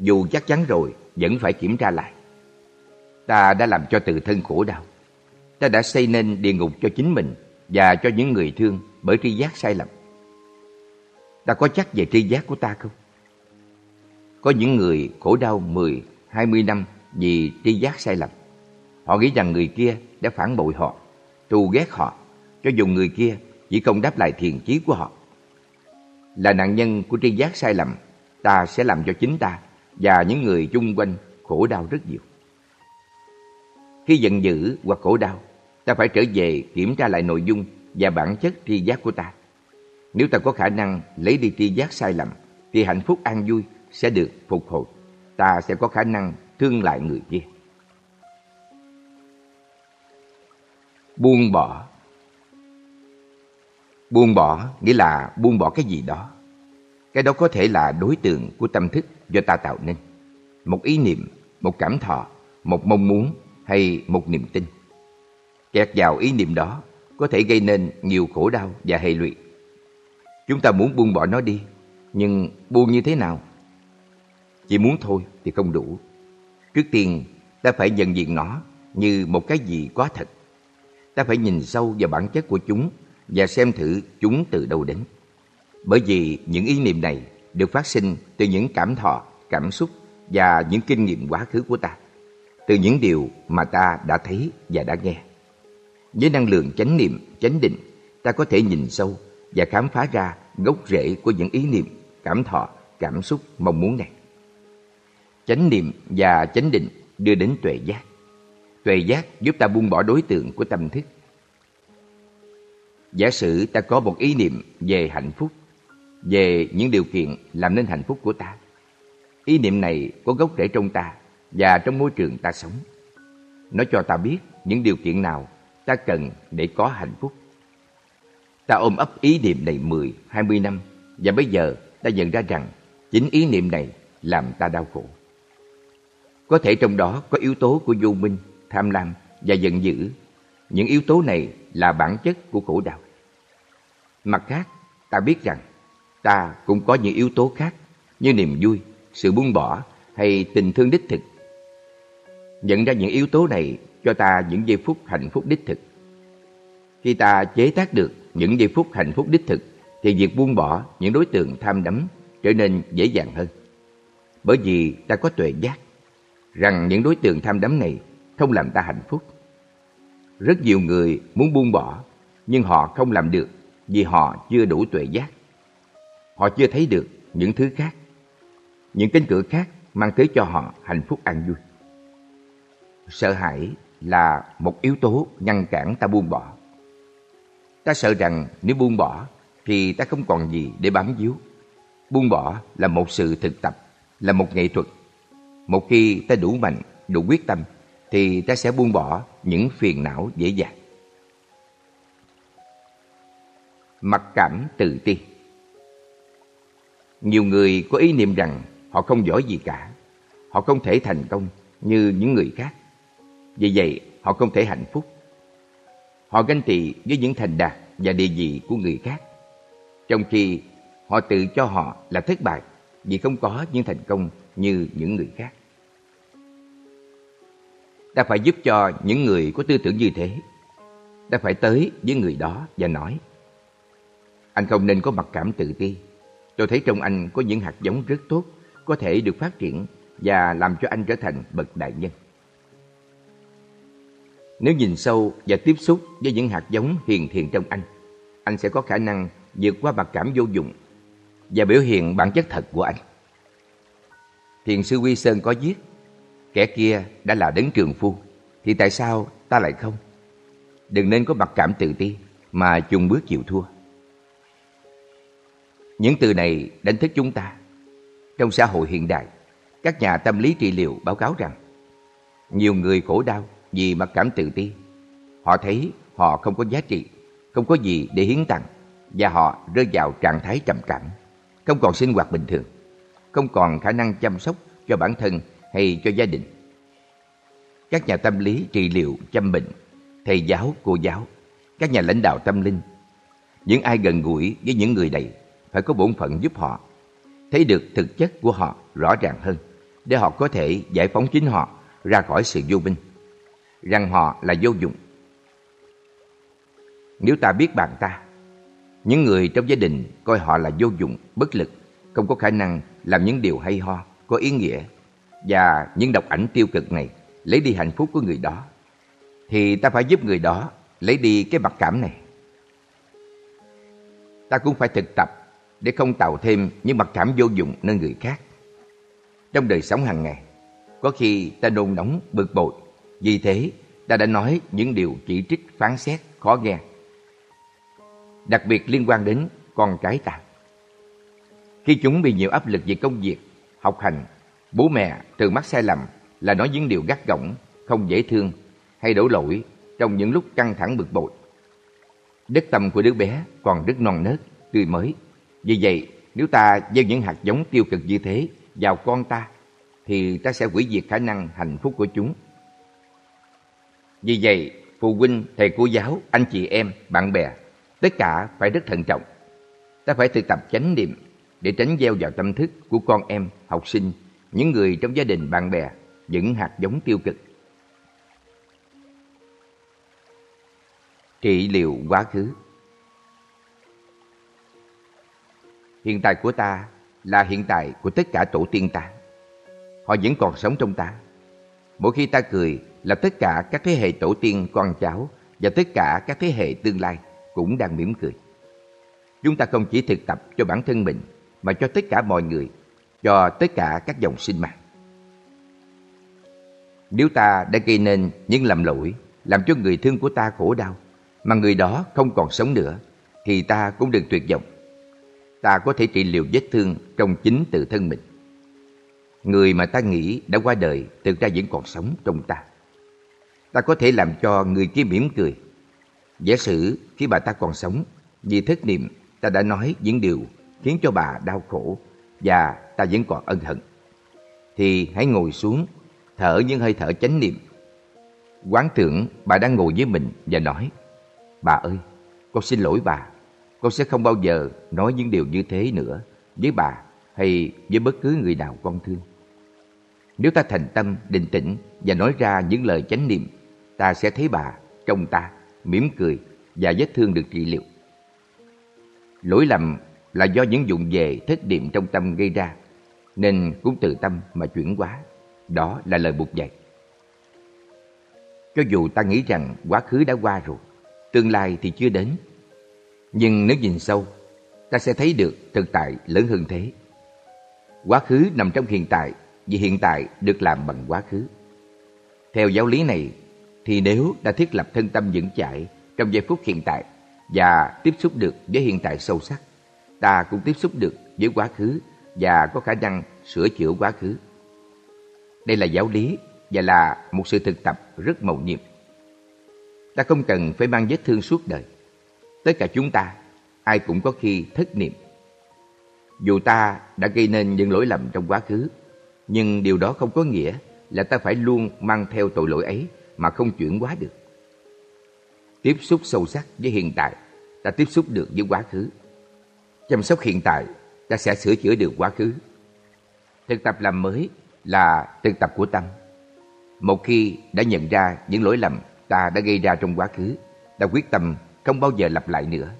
Dù chắc chắn rồi, vẫn phải kiểm tra lại. Ta đã làm cho tự thân khổ đau. Ta đã xây nên địa ngục cho chính mình và cho những người thương bởi tri giác sai lầm. Ta có chắc về tri giác của ta không? Có những người khổ đau 10, 20 năm vì tri giác sai lầm. Họ nghĩ rằng người kia đã phản bội họ, thù ghét họ, cho dù người kia chỉ không đáp lại thiền chí của họ. Là nạn nhân của tri giác sai lầm, ta sẽ làm cho chính ta và những người chung quanh khổ đau rất nhiều. Khi giận dữ hoặc khổ đau, ta phải trở về kiểm tra lại nội dung và bản chất tri giác của ta. Nếu ta có khả năng lấy đi tri giác sai lầm, thì hạnh phúc an vui sẽ được phục hồi. Ta sẽ có khả năng thương lại người kia. Buông bỏ Buông bỏ nghĩa là buông bỏ cái gì đó. Cái đó có thể là đối tượng của tâm thức do ta tạo nên. Một ý niệm, một cảm thọ, một mong muốn hay một niềm tin. Kẹt vào ý niệm đó có thể gây nên nhiều khổ đau và hệ lụy. Chúng ta muốn buông bỏ nó đi, nhưng buông như thế nào? Chỉ muốn thôi thì không đủ. Trước tiên, ta phải nhận diện nó như một cái gì quá thật. Ta phải nhìn sâu vào bản chất của chúng và xem thử chúng từ đâu đến. Bởi vì những ý niệm này được phát sinh từ những cảm thọ, cảm xúc và những kinh nghiệm quá khứ của ta, từ những điều mà ta đã thấy và đã nghe. Với năng lượng chánh niệm, chánh định, ta có thể nhìn sâu và khám phá ra gốc rễ của những ý niệm, cảm thọ, cảm xúc, mong muốn này. Chánh niệm và chánh định đưa đến tuệ giác. Tuệ giác giúp ta buông bỏ đối tượng của tâm thức. Giả sử ta có một ý niệm về hạnh phúc, về những điều kiện làm nên hạnh phúc của ta. Ý niệm này có gốc rễ trong ta và trong môi trường ta sống. Nó cho ta biết những điều kiện nào ta cần để có hạnh phúc. Ta ôm ấp ý niệm này 10, 20 năm và bây giờ ta nhận ra rằng chính ý niệm này làm ta đau khổ. Có thể trong đó có yếu tố của vô minh, tham lam và giận dữ. Những yếu tố này là bản chất của khổ đau. Mặt khác, ta biết rằng ta cũng có những yếu tố khác như niềm vui, sự buông bỏ hay tình thương đích thực. Nhận ra những yếu tố này cho ta những giây phút hạnh phúc đích thực. Khi ta chế tác được những giây phút hạnh phúc đích thực thì việc buông bỏ những đối tượng tham đắm trở nên dễ dàng hơn. Bởi vì ta có tuệ giác rằng những đối tượng tham đắm này không làm ta hạnh phúc. Rất nhiều người muốn buông bỏ, nhưng họ không làm được vì họ chưa đủ tuệ giác. Họ chưa thấy được những thứ khác, những cánh cửa khác mang tới cho họ hạnh phúc an vui. Sợ hãi là một yếu tố ngăn cản ta buông bỏ. Ta sợ rằng nếu buông bỏ thì ta không còn gì để bám víu. Buông bỏ là một sự thực tập, là một nghệ thuật một khi ta đủ mạnh đủ quyết tâm, thì ta sẽ buông bỏ những phiền não dễ dàng. Mặc cảm tự ti Nhiều người có ý niệm rằng họ không giỏi gì cả, họ không thể thành công như những người khác. Vì vậy, họ không thể hạnh phúc. Họ ganh tị với những thành đạt và địa vị của người khác. Trong khi họ tự cho họ là thất bại vì không có những thành công như những người khác. Ta phải giúp cho những người có tư tưởng như thế. Ta phải tới với người đó và nói Anh không nên có mặc cảm tự ti. Tôi thấy trong anh có những hạt giống rất tốt có thể được phát triển và làm cho anh trở thành bậc đại nhân. Nếu nhìn sâu và tiếp xúc với những hạt giống hiền thiện trong anh, anh sẽ có khả năng vượt qua mặc cảm vô dụng và biểu hiện bản chất thật của anh. Thiền sư Quy Sơn có viết, kẻ kia đã là đấng trường phu, thì tại sao ta lại không? Đừng nên có mặc cảm tự ti mà chung bước chịu thua. Những từ này đánh thức chúng ta. Trong xã hội hiện đại, các nhà tâm lý trị liệu báo cáo rằng nhiều người khổ đau vì mặc cảm tự ti. Họ thấy họ không có giá trị, không có gì để hiến tặng và họ rơi vào trạng thái trầm cảm, không còn sinh hoạt bình thường, không còn khả năng chăm sóc cho bản thân hay cho gia đình. Các nhà tâm lý trị liệu chăm bệnh, thầy giáo, cô giáo, các nhà lãnh đạo tâm linh, những ai gần gũi với những người này phải có bổn phận giúp họ thấy được thực chất của họ rõ ràng hơn để họ có thể giải phóng chính họ ra khỏi sự vô minh rằng họ là vô dụng nếu ta biết bạn ta những người trong gia đình coi họ là vô dụng bất lực không có khả năng làm những điều hay ho có ý nghĩa và những độc ảnh tiêu cực này lấy đi hạnh phúc của người đó thì ta phải giúp người đó lấy đi cái mặc cảm này ta cũng phải thực tập để không tạo thêm những mặc cảm vô dụng nơi người khác. Trong đời sống hàng ngày, có khi ta nôn nóng, bực bội, vì thế ta đã nói những điều chỉ trích, phán xét, khó nghe. Đặc biệt liên quan đến con cái ta. Khi chúng bị nhiều áp lực về công việc, học hành, bố mẹ thường mắc sai lầm là nói những điều gắt gỏng, không dễ thương hay đổ lỗi trong những lúc căng thẳng bực bội. Đất tâm của đứa bé còn rất non nớt, tươi mới vì vậy, nếu ta gieo những hạt giống tiêu cực như thế vào con ta, thì ta sẽ hủy diệt khả năng hạnh phúc của chúng. Vì vậy, phụ huynh, thầy cô giáo, anh chị em, bạn bè, tất cả phải rất thận trọng. Ta phải thực tập chánh niệm để tránh gieo vào tâm thức của con em, học sinh, những người trong gia đình, bạn bè, những hạt giống tiêu cực. Trị liệu quá khứ Hiện tại của ta là hiện tại của tất cả tổ tiên ta. Họ vẫn còn sống trong ta. Mỗi khi ta cười là tất cả các thế hệ tổ tiên con cháu và tất cả các thế hệ tương lai cũng đang mỉm cười. Chúng ta không chỉ thực tập cho bản thân mình mà cho tất cả mọi người, cho tất cả các dòng sinh mạng. Nếu ta đã gây nên những lầm lỗi làm cho người thương của ta khổ đau mà người đó không còn sống nữa thì ta cũng đừng tuyệt vọng ta có thể trị liệu vết thương trong chính tự thân mình. Người mà ta nghĩ đã qua đời thực ra vẫn còn sống trong ta. Ta có thể làm cho người kia mỉm cười. Giả sử khi bà ta còn sống, vì thất niệm ta đã nói những điều khiến cho bà đau khổ và ta vẫn còn ân hận. Thì hãy ngồi xuống, thở những hơi thở chánh niệm. Quán tưởng bà đang ngồi với mình và nói Bà ơi, con xin lỗi bà con sẽ không bao giờ nói những điều như thế nữa với bà hay với bất cứ người nào con thương. Nếu ta thành tâm, định tĩnh và nói ra những lời chánh niệm, ta sẽ thấy bà trong ta mỉm cười và vết thương được trị liệu. Lỗi lầm là do những dụng về thất niệm trong tâm gây ra, nên cũng từ tâm mà chuyển hóa. Đó là lời buộc dạy. Cho dù ta nghĩ rằng quá khứ đã qua rồi, tương lai thì chưa đến, nhưng nếu nhìn sâu, ta sẽ thấy được thực tại lớn hơn thế. Quá khứ nằm trong hiện tại, vì hiện tại được làm bằng quá khứ. Theo giáo lý này, thì nếu đã thiết lập thân tâm vững chãi trong giây phút hiện tại và tiếp xúc được với hiện tại sâu sắc, ta cũng tiếp xúc được với quá khứ và có khả năng sửa chữa quá khứ. Đây là giáo lý và là một sự thực tập rất mầu nhiệm. Ta không cần phải mang vết thương suốt đời. Tất cả chúng ta, ai cũng có khi thất niệm. Dù ta đã gây nên những lỗi lầm trong quá khứ, nhưng điều đó không có nghĩa là ta phải luôn mang theo tội lỗi ấy mà không chuyển hóa được. Tiếp xúc sâu sắc với hiện tại, ta tiếp xúc được với quá khứ. Chăm sóc hiện tại, ta sẽ sửa chữa được quá khứ. Thực tập làm mới là thực tập của tâm. Một khi đã nhận ra những lỗi lầm ta đã gây ra trong quá khứ, ta quyết tâm không bao giờ lặp lại nữa.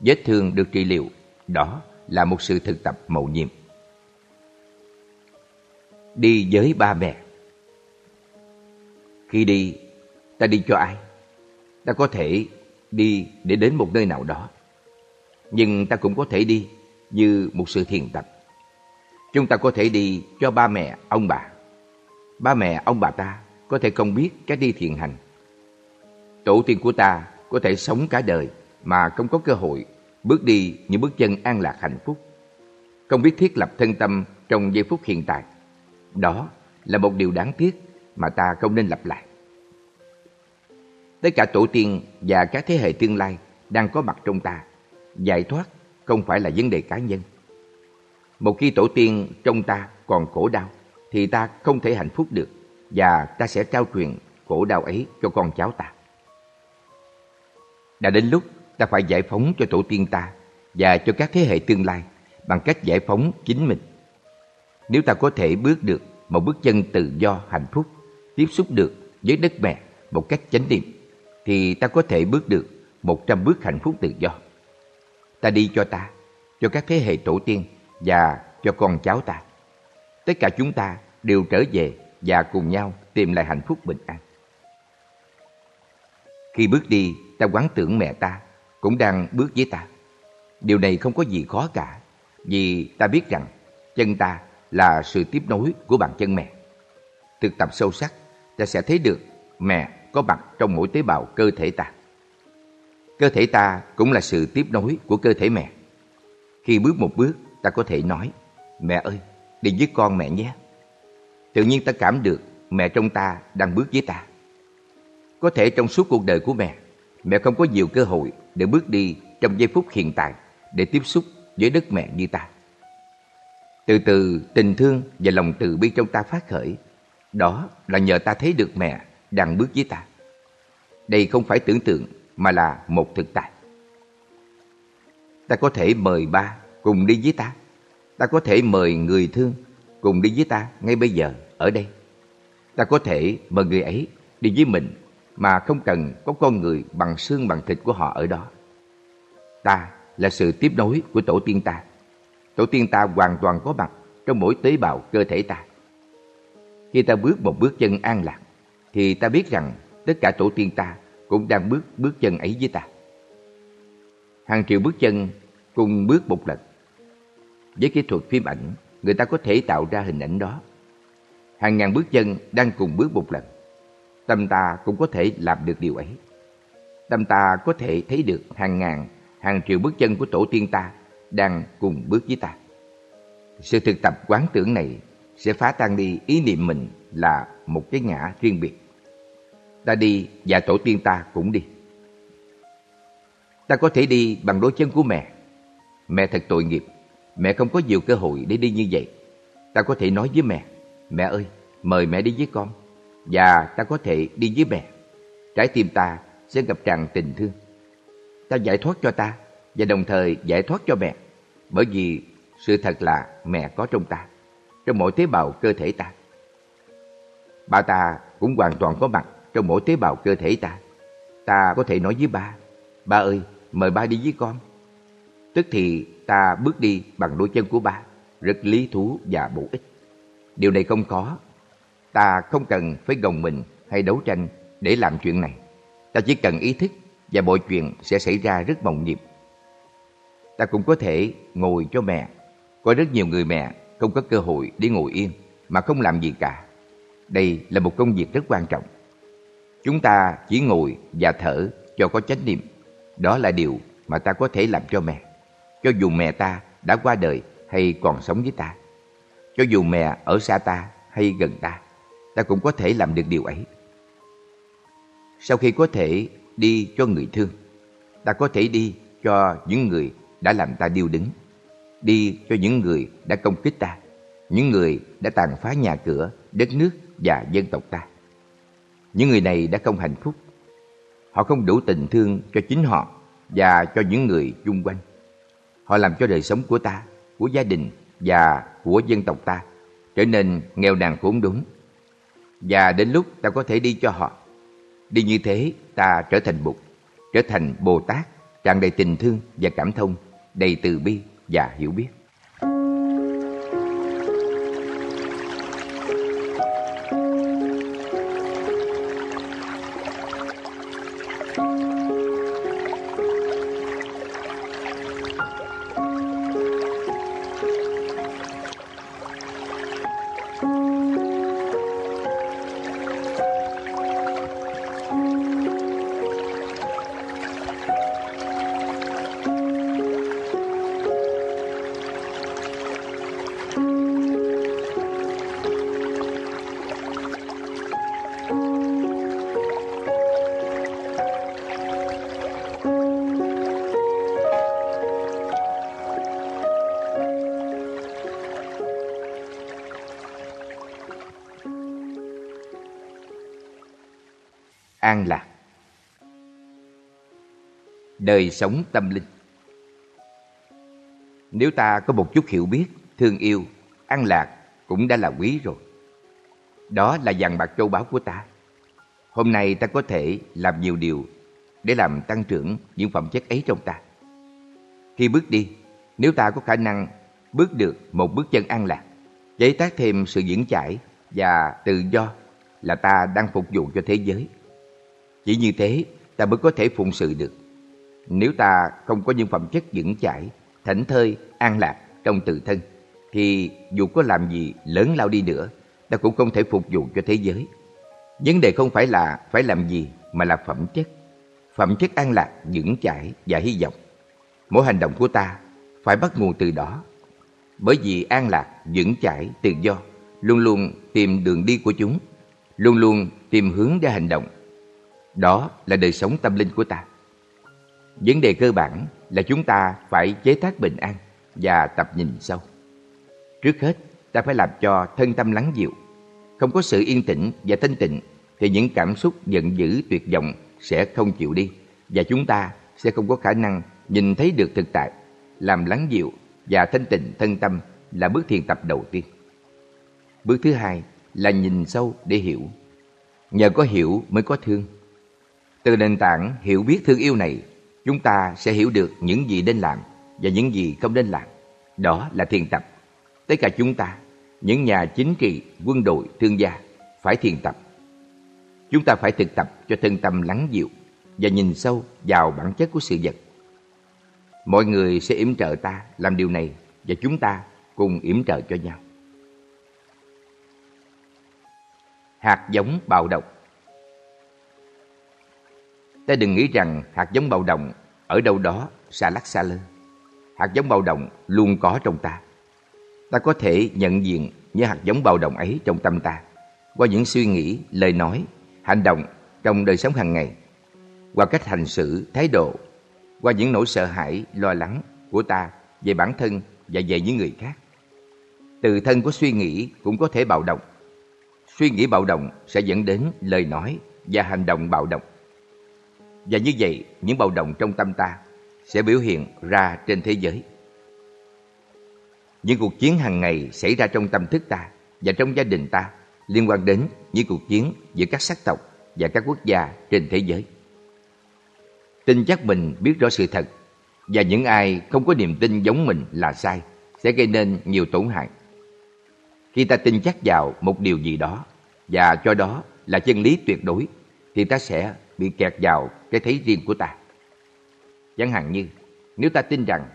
Vết thương được trị liệu, đó là một sự thực tập mầu nhiệm. Đi với ba mẹ Khi đi, ta đi cho ai? Ta có thể đi để đến một nơi nào đó. Nhưng ta cũng có thể đi như một sự thiền tập. Chúng ta có thể đi cho ba mẹ, ông bà. Ba mẹ, ông bà ta có thể không biết cách đi thiền hành. Tổ tiên của ta có thể sống cả đời mà không có cơ hội bước đi những bước chân an lạc hạnh phúc. Không biết thiết lập thân tâm trong giây phút hiện tại. Đó là một điều đáng tiếc mà ta không nên lặp lại. Tất cả tổ tiên và các thế hệ tương lai đang có mặt trong ta. Giải thoát không phải là vấn đề cá nhân. Một khi tổ tiên trong ta còn khổ đau, thì ta không thể hạnh phúc được và ta sẽ trao truyền khổ đau ấy cho con cháu ta. Đã đến lúc ta phải giải phóng cho tổ tiên ta và cho các thế hệ tương lai bằng cách giải phóng chính mình. Nếu ta có thể bước được một bước chân tự do hạnh phúc, tiếp xúc được với đất mẹ một cách chánh niệm, thì ta có thể bước được một trăm bước hạnh phúc tự do. Ta đi cho ta, cho các thế hệ tổ tiên và cho con cháu ta. Tất cả chúng ta đều trở về và cùng nhau tìm lại hạnh phúc bình an. Khi bước đi, ta quán tưởng mẹ ta cũng đang bước với ta. Điều này không có gì khó cả, vì ta biết rằng chân ta là sự tiếp nối của bàn chân mẹ. Thực tập sâu sắc, ta sẽ thấy được mẹ có mặt trong mỗi tế bào cơ thể ta. Cơ thể ta cũng là sự tiếp nối của cơ thể mẹ. Khi bước một bước, ta có thể nói, mẹ ơi, đi với con mẹ nhé. Tự nhiên ta cảm được mẹ trong ta đang bước với ta. Có thể trong suốt cuộc đời của mẹ, mẹ không có nhiều cơ hội để bước đi trong giây phút hiện tại để tiếp xúc với đất mẹ như ta. Từ từ tình thương và lòng từ bi trong ta phát khởi. Đó là nhờ ta thấy được mẹ đang bước với ta. Đây không phải tưởng tượng mà là một thực tại. Ta có thể mời ba cùng đi với ta. Ta có thể mời người thương cùng đi với ta ngay bây giờ, ở đây. Ta có thể mời người ấy đi với mình mà không cần có con người bằng xương bằng thịt của họ ở đó. Ta là sự tiếp nối của tổ tiên ta. Tổ tiên ta hoàn toàn có mặt trong mỗi tế bào cơ thể ta. Khi ta bước một bước chân an lạc, thì ta biết rằng tất cả tổ tiên ta cũng đang bước bước chân ấy với ta. Hàng triệu bước chân cùng bước một lần. Với kỹ thuật phim ảnh, người ta có thể tạo ra hình ảnh đó. Hàng ngàn bước chân đang cùng bước một lần. Tâm ta cũng có thể làm được điều ấy. Tâm ta có thể thấy được hàng ngàn, hàng triệu bước chân của tổ tiên ta đang cùng bước với ta. Sự thực tập quán tưởng này sẽ phá tan đi ý niệm mình là một cái ngã riêng biệt. Ta đi và tổ tiên ta cũng đi. Ta có thể đi bằng đôi chân của mẹ. Mẹ thật tội nghiệp, mẹ không có nhiều cơ hội để đi như vậy. Ta có thể nói với mẹ, mẹ ơi, mời mẹ đi với con. Và ta có thể đi với mẹ. Trái tim ta sẽ gặp tràn tình thương. Ta giải thoát cho ta và đồng thời giải thoát cho mẹ. Bởi vì sự thật là mẹ có trong ta, trong mỗi tế bào cơ thể ta. Ba ta cũng hoàn toàn có mặt trong mỗi tế bào cơ thể ta. Ta có thể nói với ba, ba ơi, mời ba đi với con. Tức thì ta bước đi bằng đôi chân của ba, rất lý thú và bổ ích. Điều này không có. Ta không cần phải gồng mình hay đấu tranh để làm chuyện này. Ta chỉ cần ý thức và mọi chuyện sẽ xảy ra rất mộng nhịp Ta cũng có thể ngồi cho mẹ. Có rất nhiều người mẹ không có cơ hội để ngồi yên mà không làm gì cả. Đây là một công việc rất quan trọng. Chúng ta chỉ ngồi và thở cho có chánh niệm. Đó là điều mà ta có thể làm cho mẹ. Cho dù mẹ ta đã qua đời hay còn sống với ta. Cho dù mẹ ở xa ta hay gần ta. ta cũng có thể làm được điều ấy. Sau khi có thể đi cho người thương, ta có thể đi cho những người đã làm ta điêu đứng, đi cho những người đã công kích ta, những người đã tàn phá nhà cửa, đất nước và dân tộc ta. Những người này đã không hạnh phúc. Họ không đủ tình thương cho chính họ và cho những người chung quanh. Họ làm cho đời sống của ta, của gia đình và của dân tộc ta trở nên nghèo nàn khốn đốn. Và đến lúc ta có thể đi cho họ. Đi như thế ta trở thành Bụt, trở thành Bồ Tát, tràn đầy tình thương và cảm thông, đầy từ bi và hiểu biết. An lạc. Đời sống tâm linh. Nếu ta có một chút hiểu biết, thương yêu, an lạc cũng đã là quý rồi. Đó là vàng bạc châu báu của ta. Hôm nay ta có thể làm nhiều điều để làm tăng trưởng những phẩm chất ấy trong ta. Khi bước đi, nếu ta có khả năng bước được một bước chân an lạc chế tác thêm sự diễn chải và tự do là ta đang phục vụ cho thế giới chỉ như thế ta mới có thể phụng sự được. Nếu ta không có những phẩm chất vững chãi, thảnh thơi, an lạc trong tự thân, thì dù có làm gì lớn lao đi nữa, ta cũng không thể phục vụ cho thế giới. Vấn đề không phải là phải làm gì, mà là phẩm chất. Phẩm chất an lạc, vững chãi và hy vọng. Mỗi hành động của ta phải bắt nguồn từ đó. Bởi vì an lạc, vững chãi, tự do, luôn luôn tìm đường đi của chúng, luôn luôn tìm hướng để hành động đó là đời sống tâm linh của ta. Vấn đề cơ bản là chúng ta phải chế tác bình an và tập nhìn sâu. Trước hết, ta phải làm cho thân tâm lắng dịu. Không có sự yên tĩnh và thanh tịnh thì những cảm xúc giận dữ tuyệt vọng sẽ không chịu đi và chúng ta sẽ không có khả năng nhìn thấy được thực tại. Làm lắng dịu và thanh tịnh thân tâm là bước thiền tập đầu tiên. Bước thứ hai là nhìn sâu để hiểu. Nhờ có hiểu mới có thương. Từ nền tảng hiểu biết thương yêu này, chúng ta sẽ hiểu được những gì nên làm và những gì không nên làm. Đó là thiền tập. Tất cả chúng ta, những nhà chính trị, quân đội, thương gia, phải thiền tập. Chúng ta phải thực tập cho thân tâm lắng dịu và nhìn sâu vào bản chất của sự vật. Mọi người sẽ yểm trợ ta làm điều này và chúng ta cùng yểm trợ cho nhau. Hạt giống bạo động Ta đừng nghĩ rằng hạt giống bạo động ở đâu đó xa lắc xa lơ. Hạt giống bạo động luôn có trong ta. Ta có thể nhận diện những hạt giống bạo động ấy trong tâm ta qua những suy nghĩ, lời nói, hành động trong đời sống hàng ngày, qua cách hành xử, thái độ, qua những nỗi sợ hãi, lo lắng của ta về bản thân và về những người khác. Từ thân của suy nghĩ cũng có thể bạo động. Suy nghĩ bạo động sẽ dẫn đến lời nói và hành động bạo động. Và như vậy, những bạo động trong tâm ta sẽ biểu hiện ra trên thế giới. Những cuộc chiến hàng ngày xảy ra trong tâm thức ta và trong gia đình ta liên quan đến những cuộc chiến giữa các sắc tộc và các quốc gia trên thế giới. Tin chắc mình biết rõ sự thật và những ai không có niềm tin giống mình là sai sẽ gây nên nhiều tổn hại. Khi ta tin chắc vào một điều gì đó và cho đó là chân lý tuyệt đối thì ta sẽ bị kẹt vào cái thấy riêng của ta. Chẳng hạn như, nếu ta tin rằng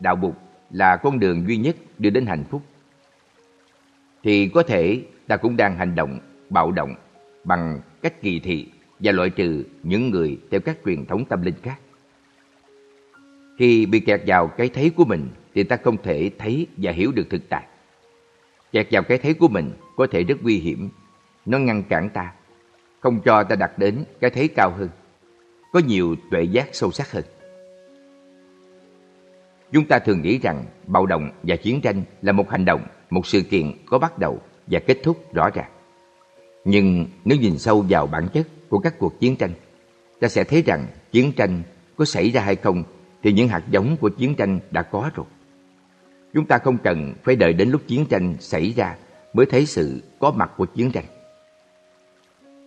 đạo Bụt là con đường duy nhất đưa đến hạnh phúc, thì có thể ta cũng đang hành động, bạo động bằng cách kỳ thị và loại trừ những người theo các truyền thống tâm linh khác. Khi bị kẹt vào cái thấy của mình thì ta không thể thấy và hiểu được thực tại. Kẹt vào cái thấy của mình có thể rất nguy hiểm Nó ngăn cản ta, không cho ta đạt đến cái thế cao hơn, có nhiều tuệ giác sâu sắc hơn. Chúng ta thường nghĩ rằng bạo động và chiến tranh là một hành động, một sự kiện có bắt đầu và kết thúc rõ ràng. Nhưng nếu nhìn sâu vào bản chất của các cuộc chiến tranh, ta sẽ thấy rằng chiến tranh có xảy ra hay không thì những hạt giống của chiến tranh đã có rồi. Chúng ta không cần phải đợi đến lúc chiến tranh xảy ra mới thấy sự có mặt của chiến tranh.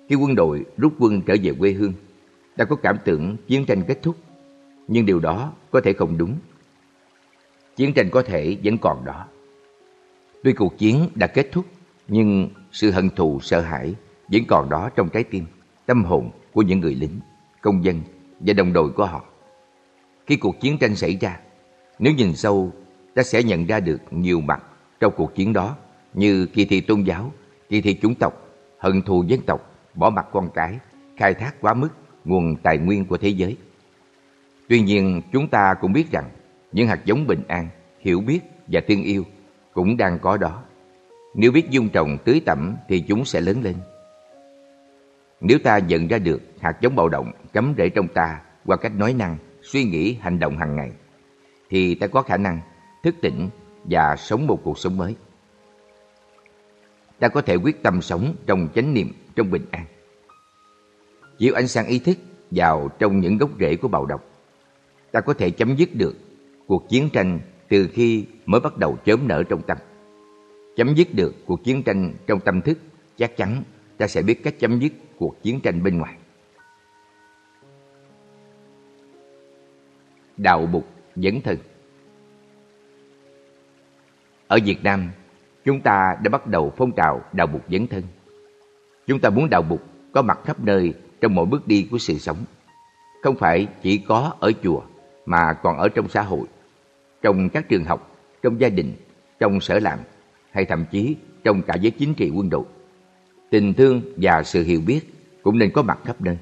Khi quân đội rút quân trở về quê hương, ta có cảm tưởng chiến tranh kết thúc, nhưng điều đó có thể không đúng. Chiến tranh có thể vẫn còn đó. Tuy cuộc chiến đã kết thúc, nhưng sự hận thù sợ hãi vẫn còn đó trong trái tim, tâm hồn của những người lính, công dân và đồng đội của họ. Khi cuộc chiến tranh xảy ra, nếu nhìn sâu, ta sẽ nhận ra được nhiều mặt trong cuộc chiến đó như kỳ thị tôn giáo, kỳ thị chủng tộc, hận thù dân tộc, bỏ mặt con cái, khai thác quá mức nguồn tài nguyên của thế giới. Tuy nhiên, chúng ta cũng biết rằng những hạt giống bình an, hiểu biết và thương yêu cũng đang có đó. Nếu biết dung trồng tưới tẩm thì chúng sẽ lớn lên. Nếu ta nhận ra được hạt giống bạo động cấm rễ trong ta qua cách nói năng, suy nghĩ, hành động hàng ngày, thì ta có khả năng thức tỉnh và sống một cuộc sống mới. Ta có thể quyết tâm sống trong chánh niệm, trong bình an. Chiếu ánh sáng ý thức vào trong những gốc rễ của bạo động. Ta có thể chấm dứt được cuộc chiến tranh từ khi mới bắt đầu chớm nở trong tâm. Chấm dứt được cuộc chiến tranh trong tâm thức, chắc chắn ta sẽ biết cách chấm dứt cuộc chiến tranh bên ngoài. Đạo Bục Dấn Thân Ở Việt Nam, chúng ta đã bắt đầu phong trào đạo Bục Dấn Thân. Chúng ta muốn đạo Bục có mặt khắp nơi trong mọi bước đi của sự sống. Không phải chỉ có ở chùa, mà còn ở trong xã hội, trong các trường học, trong gia đình, trong sở làm, hay thậm chí trong cả giới chính trị quân đội. Tình thương và sự hiểu biết cũng nên có mặt khắp nơi.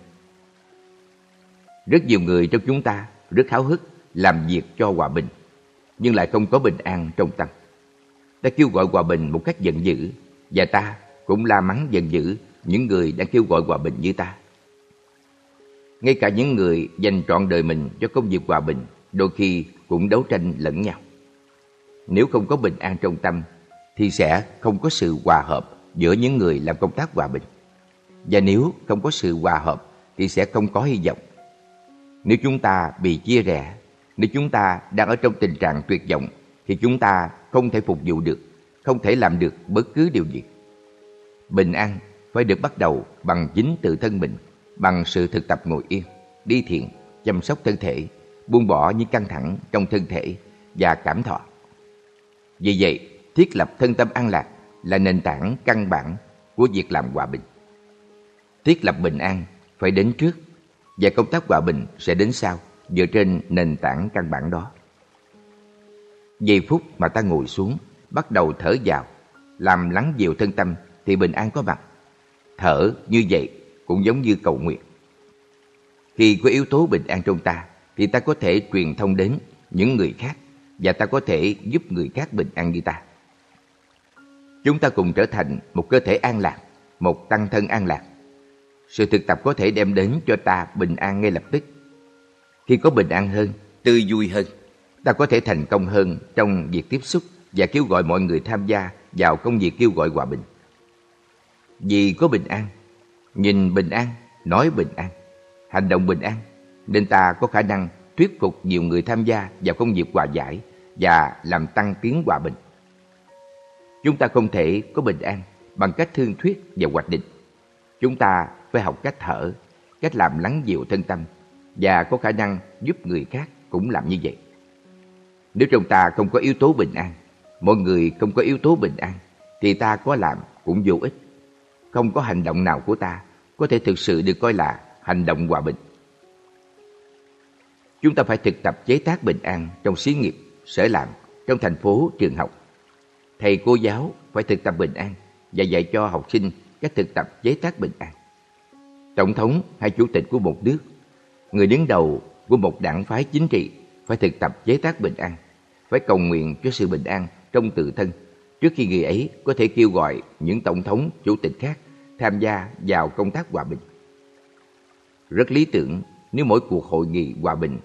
Rất nhiều người trong chúng ta rất háo hức làm việc cho hòa bình, nhưng lại không có bình an trong tâm. Ta kêu gọi hòa bình một cách giận dữ, và ta cũng la mắng giận dữ những người đang kêu gọi hòa bình như ta. Ngay cả những người dành trọn đời mình cho công việc hòa bình đôi khi cũng đấu tranh lẫn nhau. Nếu không có bình an trong tâm thì sẽ không có sự hòa hợp giữa những người làm công tác hòa bình. Và nếu không có sự hòa hợp thì sẽ không có hy vọng. Nếu chúng ta bị chia rẽ, nếu chúng ta đang ở trong tình trạng tuyệt vọng thì chúng ta không thể phục vụ được, không thể làm được bất cứ điều gì. Bình an phải được bắt đầu bằng chính tự thân mình, bằng sự thực tập ngồi yên, đi thiền, chăm sóc thân thể, buông bỏ những căng thẳng trong thân thể và cảm thọ. Vì vậy, thiết lập thân tâm an lạc là nền tảng căn bản của việc làm hòa bình. Thiết lập bình an phải đến trước và công tác hòa bình sẽ đến sau dựa trên nền tảng căn bản đó. Giây phút mà ta ngồi xuống, bắt đầu thở vào, làm lắng dịu thân tâm thì bình an có mặt. Thở như vậy cũng giống như cầu nguyện. Khi có yếu tố bình an trong ta thì ta có thể truyền thông đến những người khác và ta có thể giúp người khác bình an như ta. Chúng ta cùng trở thành một cơ thể an lạc, một tăng thân an lạc. Sự thực tập có thể đem đến cho ta bình an ngay lập tức. Khi có bình an hơn, tươi vui hơn, ta có thể thành công hơn trong việc tiếp xúc và kêu gọi mọi người tham gia vào công việc kêu gọi hòa bình. Vì có bình an, nhìn bình an, nói bình an, hành động bình an, nên ta có khả năng thuyết phục nhiều người tham gia vào công việc hòa giải và làm tăng tiến hòa bình. Chúng ta không thể có bình an bằng cách thương thuyết và hoạch định. Chúng ta phải học cách thở, cách làm lắng dịu thân tâm và có khả năng giúp người khác cũng làm như vậy. Nếu trong ta không có yếu tố bình an, mọi người không có yếu tố bình an, thì ta có làm cũng vô ích. Không có hành động nào của ta có thể thực sự được coi là hành động hòa bình. Chúng ta phải thực tập chế tác bình an trong xí nghiệp, sở làm, trong thành phố, trường học. Thầy cô giáo phải thực tập bình an và dạy cho học sinh cách thực tập chế tác bình an. Tổng thống hay chủ tịch của một nước, người đứng đầu của một đảng phái chính trị phải thực tập chế tác bình an, phải cầu nguyện cho sự bình an trong tự thân trước khi người ấy có thể kêu gọi những tổng thống, chủ tịch khác tham gia vào công tác hòa bình. Rất lý tưởng nếu mỗi cuộc hội nghị hòa bình